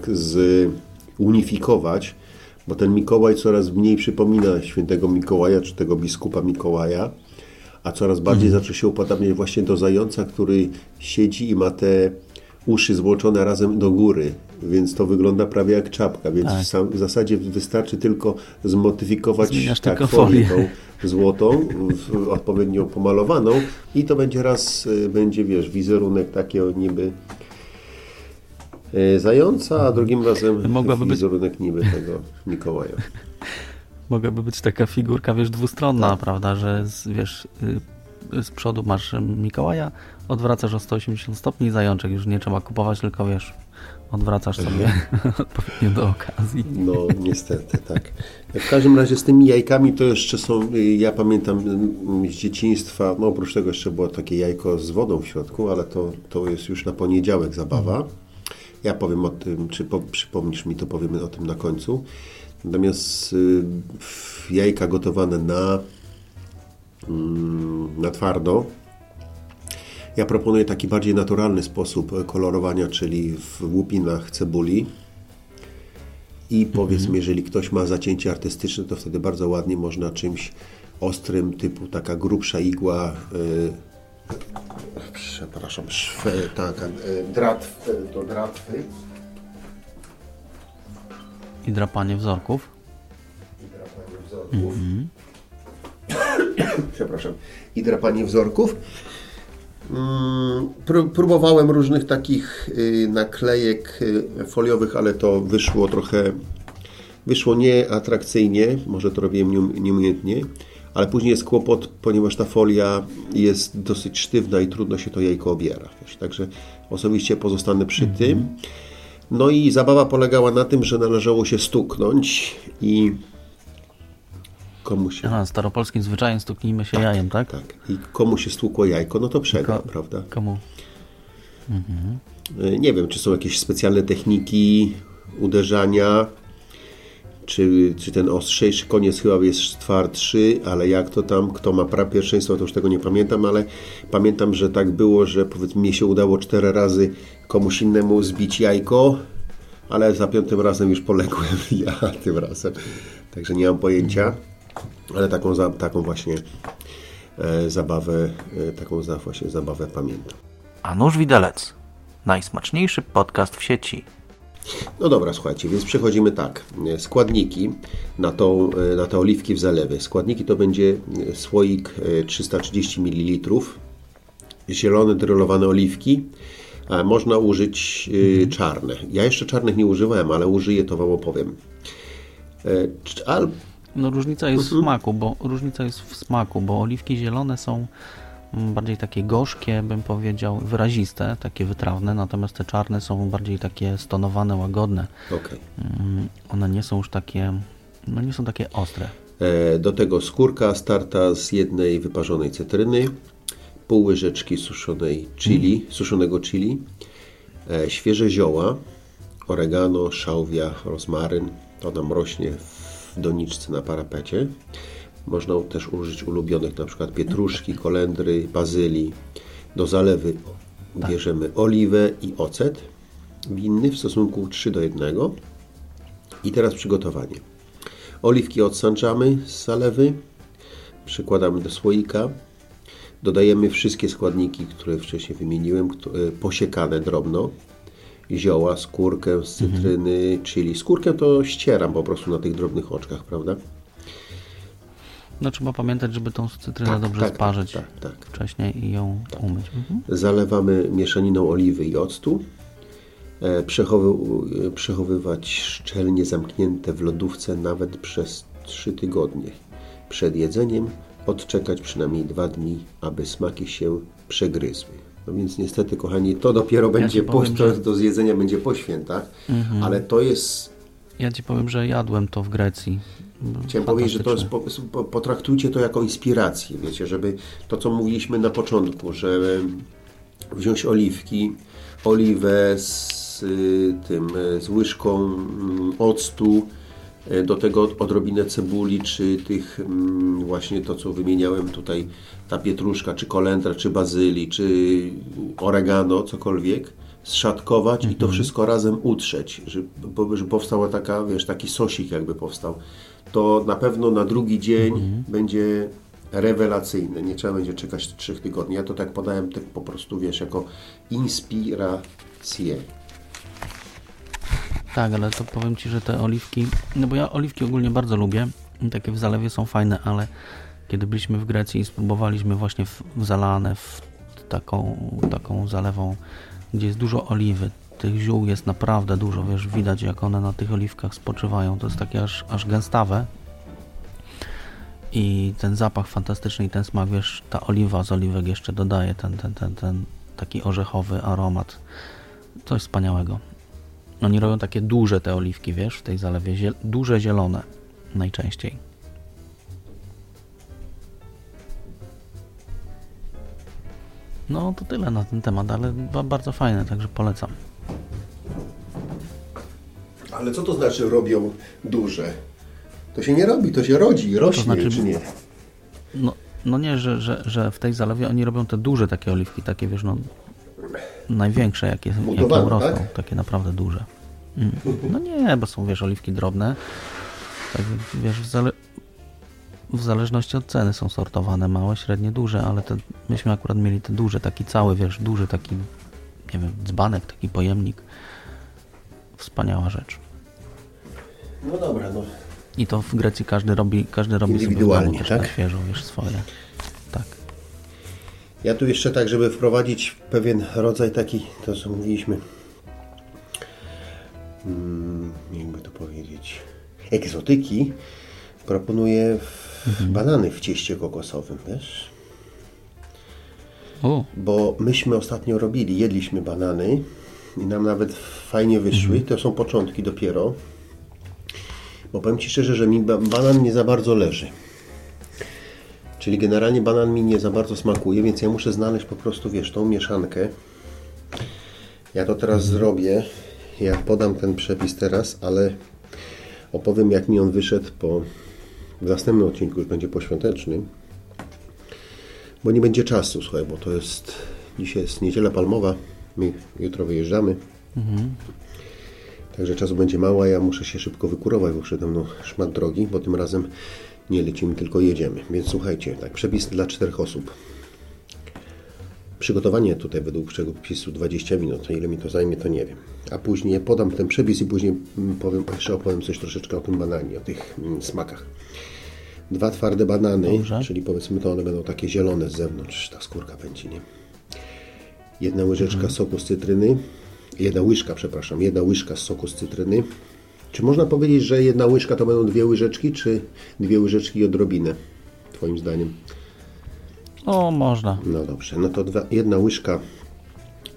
zunifikować, bo ten Mikołaj coraz mniej przypomina świętego Mikołaja, czy tego biskupa Mikołaja, a coraz bardziej Mhm. zaczął się upodabniać właśnie do zająca, który siedzi i ma te uszy złączone razem do góry, więc to wygląda prawie jak czapka, więc Tak. w, sam, w zasadzie wystarczy tylko zmodyfikować Zmieniasz tak, tylko folię folię. tą złotą, odpowiednio pomalowaną i to będzie raz, y, będzie wiesz, wizerunek taki o niby y, zająca, a drugim razem Mogłaby być- wizerunek niby tego Mikołaja. Mogłaby być taka figurka, wiesz, dwustronna, prawda, że wiesz, y, z przodu masz Mikołaja, odwracasz o 180 stopni i zajączek. Już nie trzeba kupować, tylko wiesz, odwracasz sobie odpowiednio do okazji. No niestety, tak. W każdym razie z tymi jajkami to jeszcze są, y, ja pamiętam y, z dzieciństwa, no oprócz tego jeszcze było takie jajko z wodą w środku, ale to, to jest już na poniedziałek zabawa. Ja powiem o tym, czy po, przypomnisz mi, to powiemy o tym na końcu. Natomiast y, jajka gotowane na, mm, na twardo, ja proponuję taki bardziej naturalny sposób kolorowania, czyli w łupinach cebuli. I powiedzmy, jeżeli ktoś ma zacięcie artystyczne, to wtedy bardzo ładnie można czymś ostrym, typu taka grubsza igła, y, przepraszam, szwe, taka, y, dratw, do dratwy. I drapanie wzorków. I drapanie wzorków. Przepraszam. I drapanie wzorków. Mm, pró- Próbowałem różnych takich y, naklejek y, foliowych, ale to wyszło trochę, wyszło nieatrakcyjnie, może to robiłem nieum- nieumiejętnie, ale później jest kłopot, ponieważ ta folia jest dosyć sztywna i trudno się to jajko obiera. Wiesz, także osobiście pozostanę przy tym. No i zabawa polegała na tym, że należało się stuknąć i komu się Aha, staropolskim zwyczajem stuknijmy się jajem, tak? tak. I komu się stłukło jajko, no to przegrał, Ko- prawda? Komu? Y, Nie wiem, czy są jakieś specjalne techniki uderzania, czy, czy ten ostrzejszy koniec chyba jest twardszy, ale jak to tam, kto ma pra pierwszeństwo, to już tego nie pamiętam, ale pamiętam, że tak było, że powiedzmy mi się udało cztery razy komuś innemu zbić jajko, ale za piątym razem już poległem ja tym razem. Także nie mam pojęcia, ale taką, za, taką właśnie e, zabawę, e, taką za, właśnie zabawę pamiętam. A nóż widelec. Najsmaczniejszy podcast w sieci. No dobra, słuchajcie, więc przechodzimy tak. E, Składniki na, tą, e, na te oliwki w zalewy. Składniki to będzie e, słoik e, 330 ml, zielone drylowane oliwki. Można użyć e, czarne. Ja jeszcze czarnych nie używałem, ale użyję, to Wam opowiem. E, Al, No różnica jest Mhm. w smaku, bo różnica jest w smaku, bo oliwki zielone są mm, bardziej takie gorzkie, bym powiedział, wyraziste, takie wytrawne, natomiast te czarne są bardziej takie stonowane, łagodne. okej. Mm, One nie są już takie, no nie są takie ostre. E, Do tego skórka starta z jednej wyparzonej cytryny, pół łyżeczki suszonej chili, suszonego chili, e, świeże zioła, oregano, szałwia, rozmaryn. To nam rośnie w doniczce na parapecie. Można też użyć ulubionych, przykład pietruszki, kolendry, bazylii. Do zalewy bierzemy oliwę i ocet winny w stosunku 3 do 1. I teraz przygotowanie. Oliwki odsączamy z zalewy, przykładamy do słoika. Dodajemy wszystkie składniki, które wcześniej wymieniłem, e, posiekane drobno. Zioła, skórkę z cytryny, czyli skórkę to ścieram po prostu na tych drobnych oczkach, prawda? No trzeba pamiętać, żeby tą cytrynę dobrze tak, sparzyć tak, tak. wcześniej i ją umyć. Mhm. Zalewamy mieszaniną oliwy i octu. E, Przechowy, e, przechowywać szczelnie zamknięte w lodówce nawet przez 3 tygodnie. Przed jedzeniem odczekać przynajmniej 2 dni, aby smaki się przegryzły. No więc niestety, kochani, to dopiero będzie ci po, powiem, to że- Mhm. do zjedzenia będzie po świętach, ale to jest Ja Ci powiem, że jadłem to w Grecji. Chciałem powiedzieć, że to jest, potraktujcie to jako inspirację, wiecie, żeby to, co mówiliśmy na początku, że wziąć oliwki, oliwę z y, tym, y, z łyżką mm, octu, do tego odrobinę cebuli, czy tych mm, właśnie to, co wymieniałem tutaj, ta pietruszka, czy kolendra, czy bazylii, czy oregano, cokolwiek, zszatkować i to wszystko razem utrzeć, żeby, żeby powstała taka, wiesz, taki sosik jakby powstał. To na pewno na drugi dzień będzie rewelacyjne. Nie trzeba będzie czekać trzech tygodni. Ja to tak podałem tak po prostu, wiesz, jako inspirację. Tak, ale to powiem Ci, że te oliwki, no bo ja oliwki ogólnie bardzo lubię, takie w zalewie są fajne, ale kiedy byliśmy w Grecji i spróbowaliśmy właśnie w zalane w taką, taką zalewą, gdzie jest dużo oliwy, tych ziół jest naprawdę dużo, wiesz, widać jak one na tych oliwkach spoczywają, to jest takie aż, aż gęstawe. I ten zapach fantastyczny i ten smak, wiesz, ta oliwa z oliwek jeszcze dodaje ten, ten, ten, ten taki orzechowy aromat, coś wspaniałego. Oni robią takie duże te oliwki, wiesz, w tej zalewie, ziel duże zielone najczęściej. No to tyle na ten temat, ale ba- bardzo fajne, także polecam. Ale co to znaczy robią duże? To się nie robi, to się rodzi, rośnie, znaczy- czy nie? No, no nie, że, że, że w tej zalewie oni robią te duże takie oliwki, takie wiesz, no największe jakie, jakie Mutowane, rosną, tak? takie naprawdę duże. Mm. No nie, bo są wiesz, oliwki drobne, tak wiesz, w, zale w zależności od ceny są sortowane, małe, średnie, duże, ale te, myśmy akurat mieli te duże, taki cały, wiesz, duży taki, nie wiem, dzbanek, taki pojemnik. Wspaniała rzecz. No dobra, no. I to w Grecji każdy robi, każdy robi sobie w domu tak? na świeżo, wiesz, swoje. Ja tu jeszcze tak, żeby wprowadzić pewien rodzaj taki, to co mówiliśmy, mm, jakby to powiedzieć, egzotyki, proponuję w banany w cieście kokosowym, wiesz? O, Bo myśmy ostatnio robili, jedliśmy banany i nam nawet fajnie wyszły. To są początki dopiero. Bo powiem Ci szczerze, że mi ba- banan nie za bardzo leży. Czyli generalnie banan mi nie za bardzo smakuje, więc ja muszę znaleźć po prostu, wiesz, tą mieszankę. Ja to teraz zrobię. Ja podam ten przepis teraz, ale opowiem jak mi on wyszedł po w następnym odcinku, już będzie poświątecznym. Bo nie będzie czasu, słuchaj, bo to jest. Dzisiaj jest niedziela palmowa. My jutro wyjeżdżamy. Także czasu będzie mało, a ja muszę się szybko wykurować, bo przede mną szmat drogi, bo tym razem nie lecimy, tylko jedziemy. Więc słuchajcie, tak, przepis dla czterech osób. Przygotowanie tutaj według przepisu 20 minut. Ile mi to zajmie, to nie wiem. A później podam ten przepis i później mm, powiem, jeszcze opowiem coś troszeczkę o tym bananie, o tych mm, smakach. Dwa twarde banany, Dobrze. czyli powiedzmy to one będą takie zielone z zewnątrz, ta skórka będzie, nie? Jedna łyżeczka soku z cytryny, jedna łyżka, przepraszam, jedna łyżka z soku z cytryny. Czy można powiedzieć, że jedna łyżka to będą dwie łyżeczki, czy dwie łyżeczki i odrobinę, Twoim zdaniem? o, można. No dobrze, no to dwa, jedna łyżka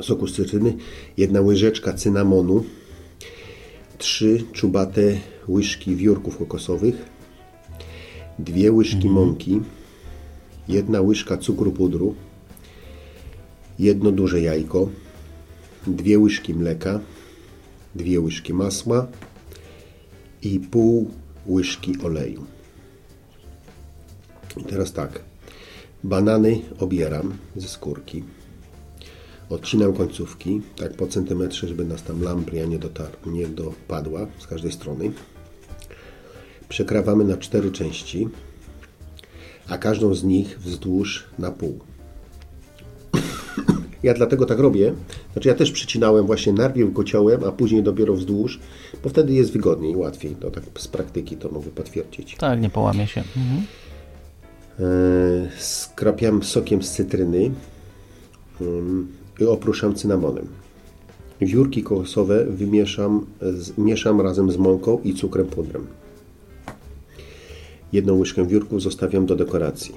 soku z cytryny, jedna łyżeczka cynamonu, trzy czubate łyżki wiórków kokosowych, dwie łyżki mąki, jedna łyżka cukru pudru, jedno duże jajko, dwie łyżki mleka, dwie łyżki masła i pół łyżki oleju. I teraz tak. Banany obieram ze skórki. Odcinam końcówki, tak po centymetrze, żeby nas tam lampria nie, nie dopadła z każdej strony. Przekrawamy na cztery części. a każdą z nich wzdłuż na pół. Ja dlatego tak robię. Znaczy ja też przycinałem właśnie najpierw go ciąłem, a później dopiero wzdłuż, bo wtedy jest wygodniej, łatwiej. To tak z praktyki to mogę potwierdzić. Tak, nie połamie się. Mhm. E, Skrapiam sokiem z cytryny ym, i opruszam cynamonem. Wiórki kokosowe wymieszam, z, mieszam razem z mąką i cukrem pudrem. Jedną łyżkę wiórków zostawiam do dekoracji.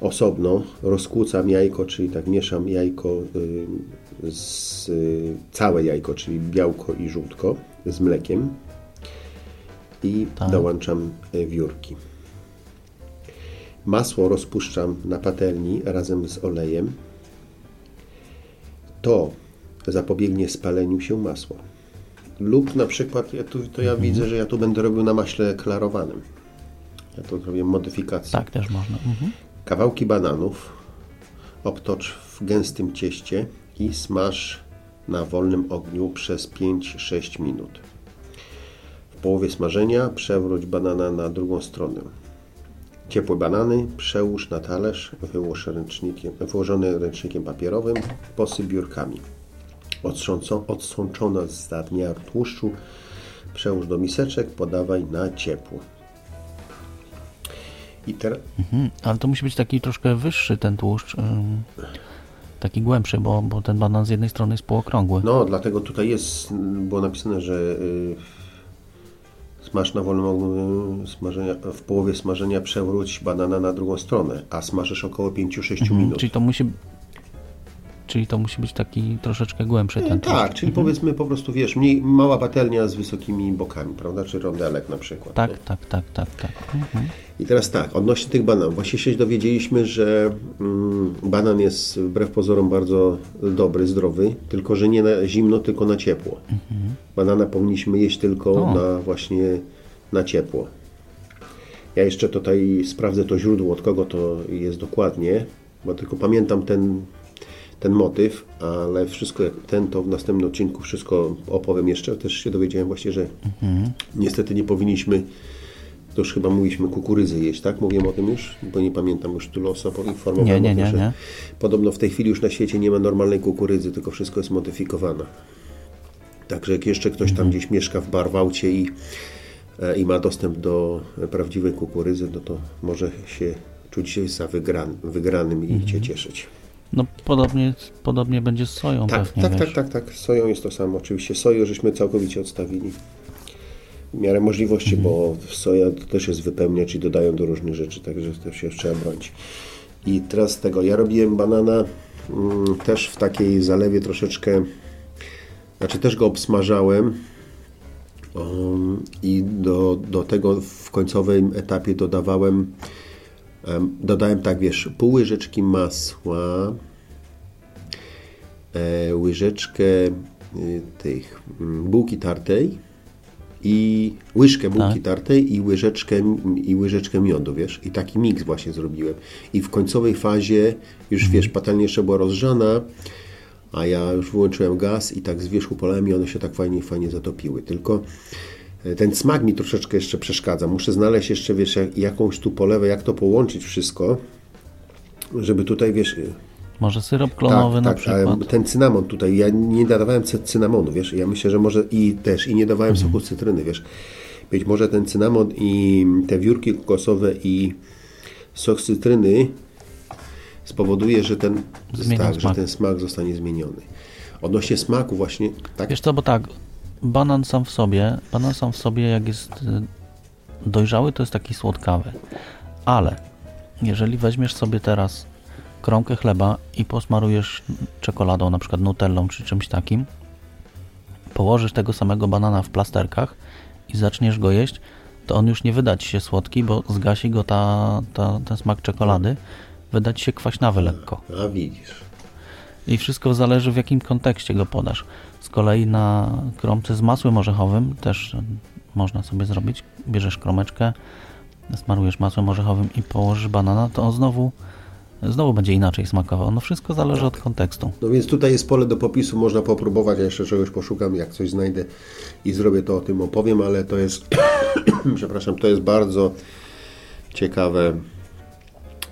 Osobno rozkłócam jajko, czyli tak mieszam jajko y, z y, całe jajko, czyli białko i żółtko z mlekiem i dołączam y, wiórki. Masło rozpuszczam na patelni razem z olejem. To zapobiegnie spaleniu się masła. Lub na przykład, ja tu, to ja widzę, że ja tu będę robił na maśle klarowanym. Ja tu zrobię modyfikację. Tak, też można. Mhm. Kawałki bananów obtocz w gęstym cieście i smaż na wolnym ogniu przez 5-6 minut. W połowie smażenia przewróć banana na drugą stronę. Ciepłe banany przełóż na talerz wyłóż ręcznikiem, wyłożony ręcznikiem papierowym, posyp biurkami. Odsąco- Odsączona z dnia tłuszczu przełóż do miseczek, podawaj na ciepło. Mhm. Ale to musi być taki troszkę wyższy ten tłuszcz. Taki głębszy, bo, bo ten banan z jednej strony jest półokrągły. No, dlatego tutaj jest, było napisane, że y, smaż na wolnym ogniu y, smażenia, w połowie smażenia przewróć banana na drugą stronę, a smażysz około 5-6 Mhm. minut. Czyli to musi Czyli to musi być taki troszeczkę głębszy ten tłuszcz. tak, czyli powiedzmy po prostu, wiesz, mniej, mała patelnia z wysokimi bokami, prawda, czy rondelek na przykład. nie? Tak, tak, tak, tak, tak. Mhm. I teraz tak, odnośnie tych bananów. Właśnie się dowiedzieliśmy, że mm, banan jest wbrew pozorom bardzo dobry, zdrowy, tylko że nie na zimno, tylko na ciepło. Banana powinniśmy jeść tylko O. na właśnie na ciepło. Ja jeszcze tutaj sprawdzę to źródło, od kogo to jest dokładnie, bo tylko pamiętam ten, ten motyw, ale wszystko, ten to w następnym odcinku wszystko opowiem jeszcze. Też się dowiedziałem właśnie, że niestety nie powinniśmy to już chyba mówiliśmy kukurydzy jeść, tak? Mówiłem o tym już, bo nie pamiętam już tylu osób informowałem Nie, nie, o tym, nie, że nie. podobno w tej chwili już na świecie nie ma normalnej kukurydzy, tylko wszystko jest modyfikowane. Także jak jeszcze ktoś Mhm. tam gdzieś mieszka w Barwałcie i, e, i ma dostęp do prawdziwej kukurydzy, no to może się czuć za wygran, wygranym i Mhm. się cieszyć. No podobnie, podobnie będzie z soją Tak, pewnie, tak, wiesz. tak, tak, tak. Z soją jest to samo. Oczywiście soję żeśmy całkowicie odstawili. W miarę możliwości, Mhm. bo soja to też jest wypełniacz i dodają do różnych rzeczy, także też się trzeba bronić. I teraz tego, ja robiłem banana mm, też w takiej zalewie troszeczkę, znaczy też go obsmażałem um, i do, do tego w końcowym etapie dodawałem em, dodałem tak, wiesz, pół łyżeczki masła, e, łyżeczkę y, tych mm, bułki tartej i łyżkę bułki Tak. tartej i łyżeczkę, i łyżeczkę miodu, wiesz? I taki miks właśnie zrobiłem. I w końcowej fazie już, wiesz, patelnia jeszcze była rozgrzana, a ja już wyłączyłem gaz i tak z wierzchu polałem i one się tak fajnie, fajnie zatopiły. Tylko e, ten smak mi troszeczkę jeszcze przeszkadza. Muszę znaleźć jeszcze, wiesz, jak- jakąś tu polewę, jak to połączyć wszystko, żeby tutaj, wiesz, Może syrop klonowy na tak, przykład. ten cynamon tutaj, ja nie dodawałem cy- cynamonu, wiesz, ja myślę, że może i też, i nie dawałem Mhm. soku cytryny, wiesz. Być może ten cynamon i te wiórki kokosowe i sok cytryny spowoduje, że ten, tak, że smak. ten smak zostanie zmieniony. Odnośnie smaku właśnie, tak, Wiesz co, bo tak, banan sam w sobie, banan sam w sobie jak jest y, dojrzały, to jest taki słodkawy. Ale jeżeli weźmiesz sobie teraz kromkę chleba i posmarujesz czekoladą, na przykład nutellą czy czymś takim, położysz tego samego banana w plasterkach i zaczniesz go jeść, to on już nie wyda ci się słodki, bo zgasi go ta, ta, ten smak czekolady, wyda ci się kwaśnawy lekko. a widzisz. I wszystko zależy w jakim kontekście go podasz. Z kolei na kromce z masłem orzechowym też można sobie zrobić. Bierzesz kromeczkę, smarujesz masłem orzechowym i położysz banana, to on znowu, znowu będzie inaczej smakował. No wszystko zależy od kontekstu. No więc tutaj jest pole do popisu, można popróbować, ja jeszcze czegoś poszukam, jak coś znajdę i zrobię to o tym opowiem, ale to jest, przepraszam, to jest bardzo ciekawe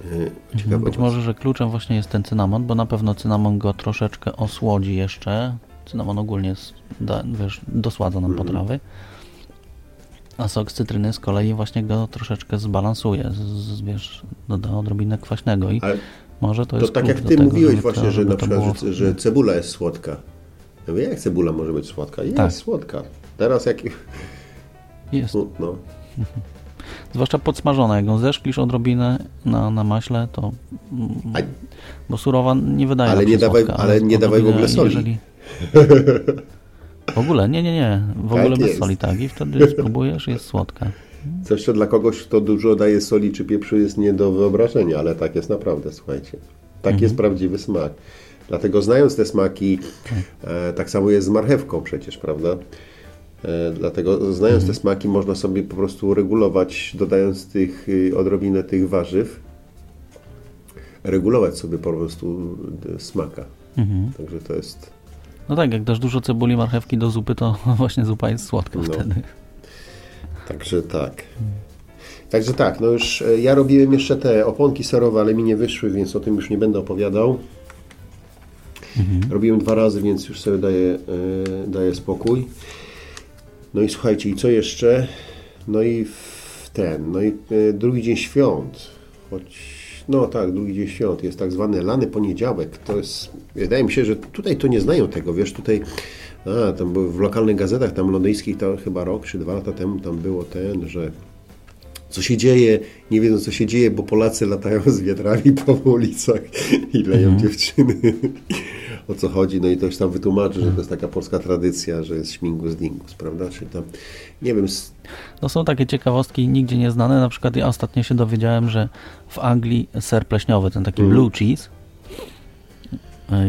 Yy, Ciekawe Być może, że kluczem właśnie jest ten cynamon, bo na pewno cynamon go troszeczkę osłodzi jeszcze. Cynamon ogólnie jest, da, wiesz, dosładza nam potrawy. A sok z cytryny z kolei właśnie go troszeczkę zbalansuje, z, wiesz, doda odrobinę kwaśnego i Ale może to to jest tak jak ty tego, mówiłeś właśnie, to, że na przykład, było- że, że cebula jest słodka. Ja mówię, jak cebula może być słodka? Jest Tak. słodka. Teraz jak... Jest. No, Zwłaszcza podsmażona, jak ją zeszklisz odrobinę na, na maśle, to... A- Bo surowa nie wydaje Ale nie dawaj- słodka, ale nie dawaj w ogóle soli. W ogóle, nie, nie, nie. W Tak ogóle bez jest. soli, tak. I wtedy spróbujesz, jest słodka. Coś, co dla kogoś, kto dużo daje soli czy pieprzu jest nie do wyobrażenia, ale tak jest naprawdę, słuchajcie. Tak Mhm. jest prawdziwy smak. Dlatego znając te smaki, e, tak samo jest z marchewką przecież, prawda? E, dlatego znając Mhm. te smaki można sobie po prostu regulować, dodając tych y, odrobinę tych warzyw, regulować sobie po prostu y, smaka. Mhm. Także to jest... No tak, jak dasz dużo cebuli, marchewki do zupy, to właśnie zupa jest słodka No. wtedy. Także tak. Także tak, no już e, ja robiłem jeszcze te oponki serowe, ale mi nie wyszły, więc o tym już nie będę opowiadał. Robiłem dwa razy, więc już sobie daję, e, daję spokój. No i słuchajcie, i co jeszcze? No i ten, no i e, drugi dzień świąt, choć no tak, drugi dzień świąt jest tak zwany lany poniedziałek. To jest, wydaje mi się, że tutaj to nie znają tego, wiesz, tutaj a, tam były w lokalnych gazetach tam londyńskich, to chyba rok czy dwa lata temu tam było ten, że co się dzieje, nie wiedzą co się dzieje, bo Polacy latają z wiatrami po ulicach i leją dziewczyny. O co chodzi, no i ktoś tam wytłumaczy, że to jest taka polska tradycja, że jest śmigus dingus, prawda? Czy tam, nie wiem, To są takie ciekawostki nigdzie nieznane. Na przykład ja ostatnio się dowiedziałem, że w Anglii ser pleśniowy, ten taki blue cheese,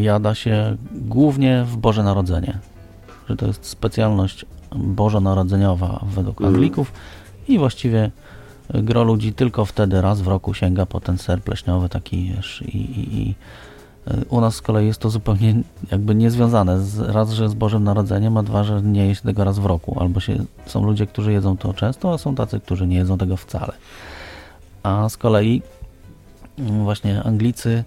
jada się głównie w Boże Narodzenie. Że to jest specjalność bożonarodzeniowa według Anglików i właściwie gro ludzi tylko wtedy raz w roku sięga po ten ser pleśniowy taki wiesz, i, i, i u nas z kolei jest to zupełnie jakby niezwiązane. Z, raz, że z Bożym Narodzeniem, a dwa, że nie je się tego raz w roku. Albo się, są ludzie, którzy jedzą to często, a są tacy, którzy nie jedzą tego wcale. A z kolei właśnie Anglicy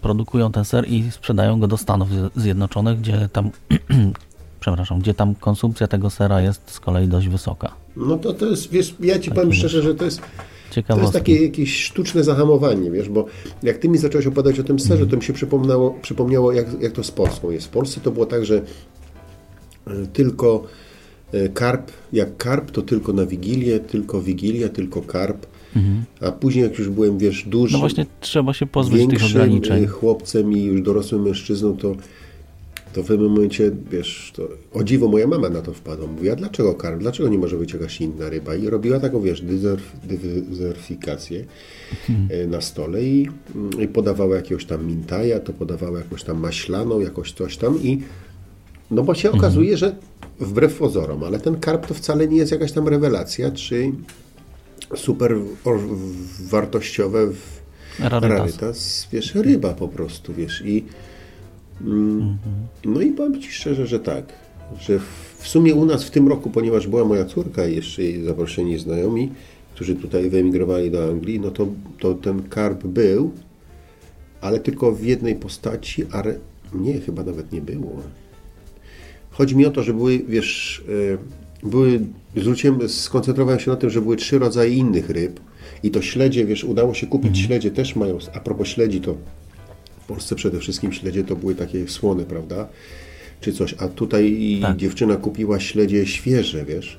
produkują ten ser i sprzedają go do Stanów Zjednoczonych, gdzie tam przepraszam, gdzie tam konsumpcja tego sera jest z kolei dość wysoka. no to to jest, wiesz, ja Ci powiem szczerze, że to jest, to jest takie jakieś sztuczne zahamowanie, wiesz, bo jak Ty mi zacząłeś opowiadać o tym serze, to mi się przypomniało, przypomniało jak, jak to z Polską jest. W Polsce to było tak, że e, tylko e, karp, jak karp, to tylko na Wigilię, tylko Wigilia, tylko karp, a później jak już byłem, wiesz, duży, No właśnie trzeba się pozbyć tych ograniczeń. y, chłopcem i już dorosłym mężczyzną, to, to w pewnym momencie, wiesz, to, o dziwo moja mama na to wpadła. Mówi, a dlaczego karp? Dlaczego nie może być jakaś inna ryba? I robiła taką, wiesz, dywersyfikację y, na stole i, mm, i podawała jakiegoś tam mintaja, to podawała jakąś tam maślaną, jakoś coś tam i no bo się okazuje, że wbrew pozorom, ale ten karp to wcale nie jest jakaś tam rewelacja, czy super wartościowe w, Rarytas. rarytas, wiesz, ryba po prostu, wiesz, i mm, no i powiem Ci szczerze, że tak, że w sumie u nas w tym roku, ponieważ była moja córka i jeszcze jej zaproszeni znajomi, którzy tutaj wyemigrowali do Anglii, no to, to ten karp był, ale tylko w jednej postaci, ale nie, chyba nawet nie było. Chodzi mi o to, że były, wiesz, e, były, zwróciłem, skoncentrowałem się na tym, że były trzy rodzaje innych ryb i to śledzie, wiesz, udało się kupić śledzie, też mają, a propos śledzi, to w Polsce przede wszystkim śledzie to były takie słone, prawda, czy coś, a tutaj Tak. dziewczyna kupiła śledzie świeże, wiesz,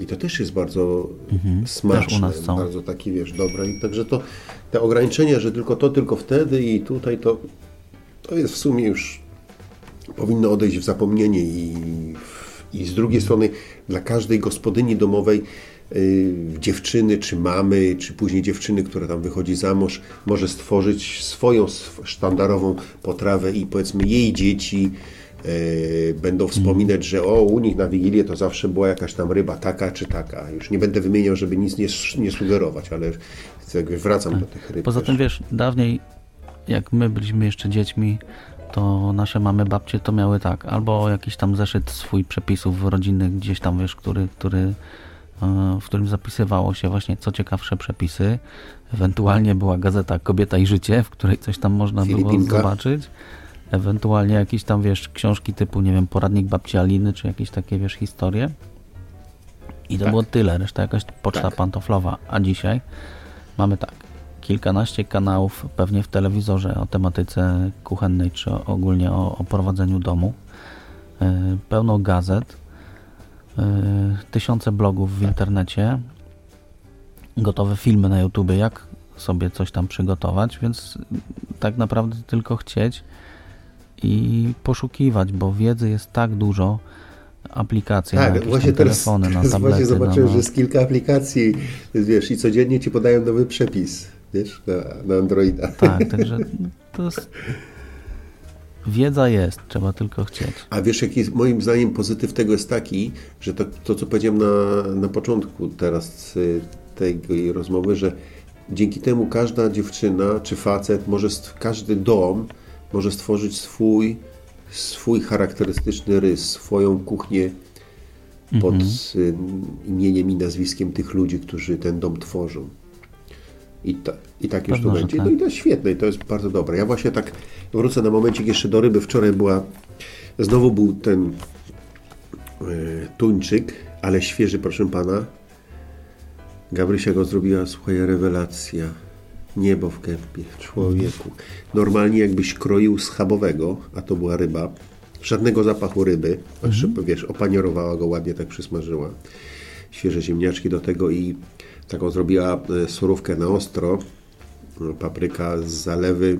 i to też jest bardzo smaczne, nas są. bardzo taki, wiesz, dobre. I także to, te ograniczenia, że tylko to, tylko wtedy i tutaj to, to jest w sumie już powinno odejść w zapomnienie i, i z drugiej strony dla każdej gospodyni domowej y, dziewczyny, czy mamy, czy później dziewczyny, która tam wychodzi za mąż, może stworzyć swoją sw- sztandarową potrawę i powiedzmy jej dzieci y, będą wspominać, że o, u nich na Wigilię to zawsze była jakaś tam ryba taka czy taka. Już nie będę wymieniał, żeby nic nie, nie sugerować, ale wracam do tych ryb. Poza też. tym wiesz, dawniej jak my byliśmy jeszcze dziećmi, to nasze mamy, babcie to miały tak, albo jakiś tam zeszyt swój przepisów rodzinnych gdzieś tam, wiesz, który, który, e, w którym zapisywało się właśnie co ciekawsze przepisy. Ewentualnie była gazeta Kobieta i Życie, w której coś tam można było zobaczyć. Ewentualnie jakieś tam, wiesz, książki typu, nie wiem, Poradnik Babci Aliny, czy jakieś takie, wiesz, historie. I to Tak. było tyle, reszta jakaś poczta Tak. pantoflowa. A dzisiaj mamy tak, kilkanaście kanałów pewnie w telewizorze o tematyce kuchennej, czy ogólnie o, o prowadzeniu domu. Yy, pełno gazet, yy, tysiące blogów w internecie, gotowe filmy na YouTube, jak sobie coś tam przygotować, więc tak naprawdę tylko chcieć i poszukiwać, bo wiedzy jest tak dużo, aplikacje na Tak, jakieś właśnie teraz, telefony, na teraz tablety. właśnie zobaczyłem, na, że jest kilka aplikacji, wiesz, i codziennie ci podają nowy przepis, wiesz, na, na Androida. Tak, także to jest... Wiedza jest, trzeba tylko chcieć. A wiesz, jaki jest moim zdaniem pozytyw tego jest taki, że to, to co powiedziałem na, na początku teraz y, tej rozmowy, że dzięki temu każda dziewczyna czy facet może, każdy dom może stworzyć swój, swój charakterystyczny rys, swoją kuchnię pod y, imieniem i nazwiskiem tych ludzi, którzy ten dom tworzą. I, ta, I tak już to Pewno, że będzie. tak. No i to jest świetne i to jest bardzo dobre. Ja właśnie tak wrócę na momencik jeszcze do ryby. Wczoraj była, znowu był ten e, tuńczyk, ale świeży, proszę pana. Gabrysia go zrobiła, słuchaj, rewelacja. Niebo w kępie, człowieku. Normalnie jakbyś kroił schabowego, a to była ryba. Żadnego zapachu ryby. Mhm. Wiesz, opanierowała go ładnie, tak przysmażyła. Świeże ziemniaczki do tego i taką zrobiła e, surówkę na ostro. Papryka z zalewy,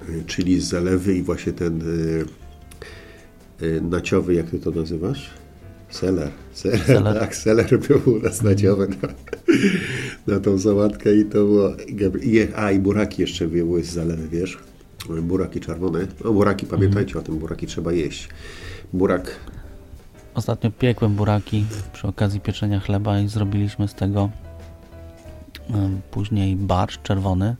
e, czyli z zalewy i właśnie ten e, e, naciowy, jak ty to nazywasz? Seler. Seler, Seler. tak, seler był u nas naciowy na, na tą sałatkę i to było... i A, i buraki jeszcze były z zalewy, wiesz? Buraki czerwone. No buraki, pamiętajcie o tym, buraki trzeba jeść. Burak Ostatnio piekłem buraki przy okazji pieczenia chleba i zrobiliśmy z tego później barszcz czerwony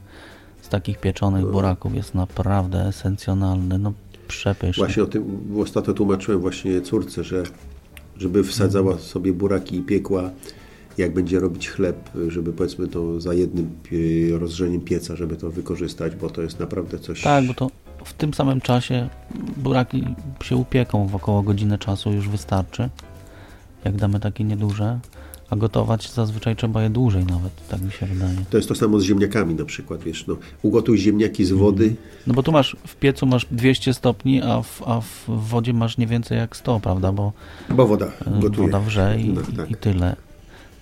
z takich pieczonych buraków. Jest naprawdę esencjonalny, no przepyszny. Właśnie o tym ostatnio tłumaczyłem właśnie córce, że żeby wsadzała sobie buraki i piekła, jak będzie robić chleb, żeby powiedzmy to za jednym pie- rozgrzeniem pieca, żeby to wykorzystać, bo to jest naprawdę coś... Tak, bo to w tym samym czasie buraki się upieką w około godziny czasu już wystarczy, jak damy takie nieduże, a gotować zazwyczaj trzeba je dłużej nawet, tak mi się wydaje. To jest to samo z ziemniakami na przykład, wiesz, no, ugotuj ziemniaki z wody, No bo tu masz, w piecu masz 200 stopni, a w, a w wodzie masz nie więcej jak 100, prawda, bo bo woda e, gotuje. woda wrze i, No, tak. i tyle.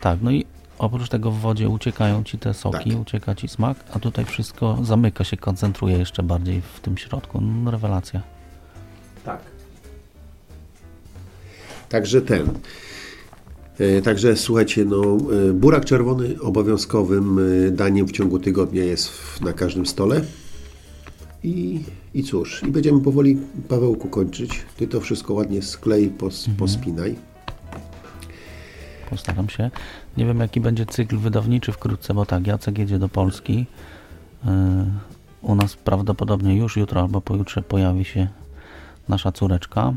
Tak, no i oprócz tego w wodzie uciekają ci te soki, Tak. ucieka ci smak, a tutaj wszystko zamyka się, koncentruje jeszcze bardziej w tym środku. No, rewelacja. Tak. Także ten. E, Także słuchajcie, no, e, burak czerwony obowiązkowym e, daniem w ciągu tygodnia jest na każdym stole. I, I cóż, i będziemy powoli, Pawełku, kończyć. Ty to wszystko ładnie sklej, pos, pospinaj. Postaram się. Nie wiem, jaki będzie cykl wydawniczy wkrótce, bo tak, Jacek jedzie do Polski. U nas prawdopodobnie już jutro albo pojutrze pojawi się nasza córeczka.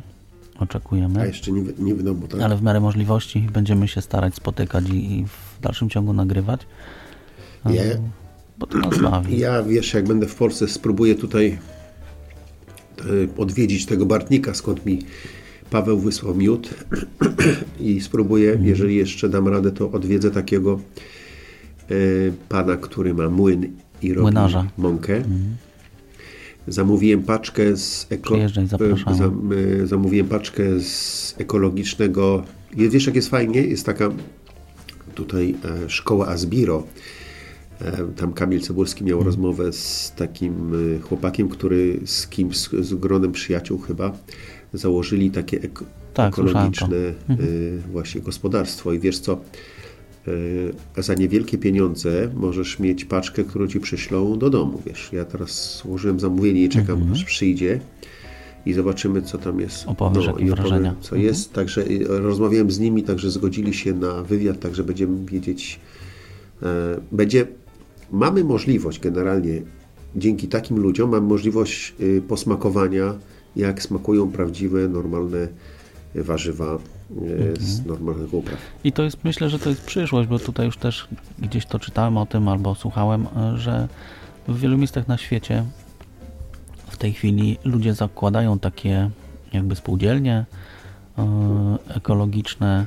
Oczekujemy. A jeszcze nie, nie wiadomo, tak? Ale w miarę możliwości będziemy się starać spotykać i, i w dalszym ciągu nagrywać. Nie. Yy, Bo to nas bawi. Ja, wiesz, jak będę w Polsce, spróbuję tutaj e, odwiedzić tego Bartnika, skąd mi Paweł wysłał miód i spróbuję, jeżeli jeszcze dam radę, to odwiedzę takiego e, pana, który ma młyn i robi Młynarza. mąkę. Zamówiłem paczkę z eko... E, zam- e, zamówiłem paczkę z ekologicznego... Wiesz, jak jest fajnie? Jest taka tutaj e, szkoła Asbiro. E, Tam Kamil Cebulski miał Mhm. rozmowę z takim e, chłopakiem, który z kimś, z, z gronem przyjaciół chyba, założyli takie eko, Tak, ekologiczne e, właśnie gospodarstwo. I wiesz co, za niewielkie pieniądze możesz mieć paczkę, którą ci przyślą do domu. Wiesz, ja teraz złożyłem zamówienie i czekam, Mhm. aż przyjdzie i zobaczymy, co tam jest. Opowiesz, jakie i opowiem, wrażenia. Mhm. co jest. Także y, rozmawiałem z nimi, także zgodzili się na wywiad, także będziemy wiedzieć, e, będzie, mamy możliwość generalnie, dzięki takim ludziom mamy możliwość y, posmakowania, jak smakują prawdziwe, normalne warzywa e, z normalnych upraw. I to jest, myślę, że to jest przyszłość, bo tutaj już też gdzieś to czytałem o tym albo słuchałem, e, że w wielu miejscach na świecie w tej chwili ludzie zakładają takie jakby spółdzielnie e, ekologiczne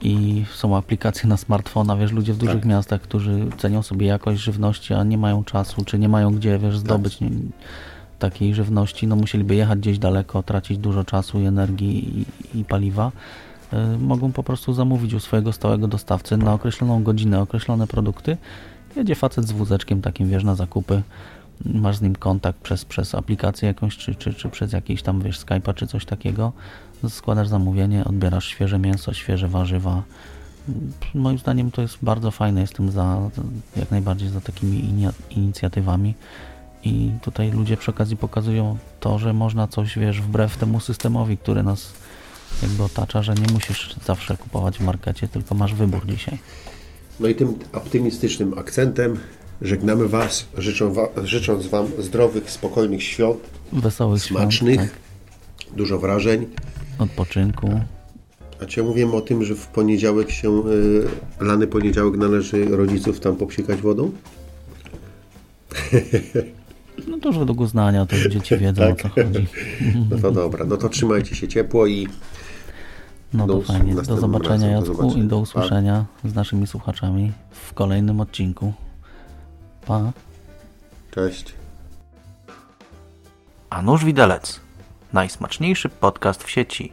i są aplikacje na smartfona, wiesz, ludzie w dużych miastach, którzy cenią sobie jakość żywności, a nie mają czasu, czy nie mają gdzie, wiesz, zdobyć nie, takiej żywności, no musieliby jechać gdzieś daleko, tracić dużo czasu i energii i, i paliwa. Y, mogą po prostu zamówić u swojego stałego dostawcy na określoną godzinę określone produkty. Jedzie facet z wózeczkiem takim, wiesz, na zakupy. Masz z nim kontakt przez, przez aplikację jakąś, czy, czy, czy przez jakiś tam, wiesz, Skype'a, czy coś takiego. Składasz zamówienie, odbierasz świeże mięso, świeże warzywa. Moim zdaniem to jest bardzo fajne. Jestem za, jak najbardziej za takimi inicjatywami. I tutaj ludzie przy okazji pokazują to, że można coś, wiesz, wbrew temu systemowi, który nas jakby otacza, że nie musisz zawsze kupować w markecie, tylko masz wybór dzisiaj. No i tym optymistycznym akcentem żegnamy Was, życzą wa, życząc Wam zdrowych, spokojnych świąt, Wesołych smacznych, świąt, dużo wrażeń. tak, odpoczynku. A ja mówiłem o tym, że w poniedziałek się, y, lany poniedziałek należy rodziców tam popsikać wodą? No to już według uznania, to dzieci wiedzą o co chodzi. No to dobra, no to trzymajcie się ciepło i No Do to fajnie. Do zobaczenia Jacku i do Pa. usłyszenia z naszymi słuchaczami w kolejnym odcinku. Pa. cześć. A nóż widelec. Najsmaczniejszy podcast w sieci.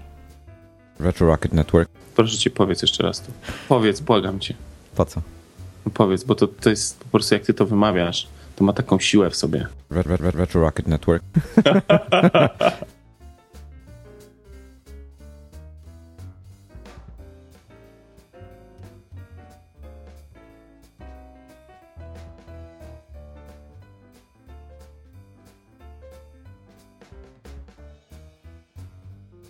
Retro Rocket Network. Proszę cię, powiedz jeszcze raz to. Powiedz, błagam cię. Po co? No powiedz, bo to, to jest po prostu jak ty to wymawiasz, to ma taką siłę w sobie. Ret- ret- ret- Retro Rocket Network.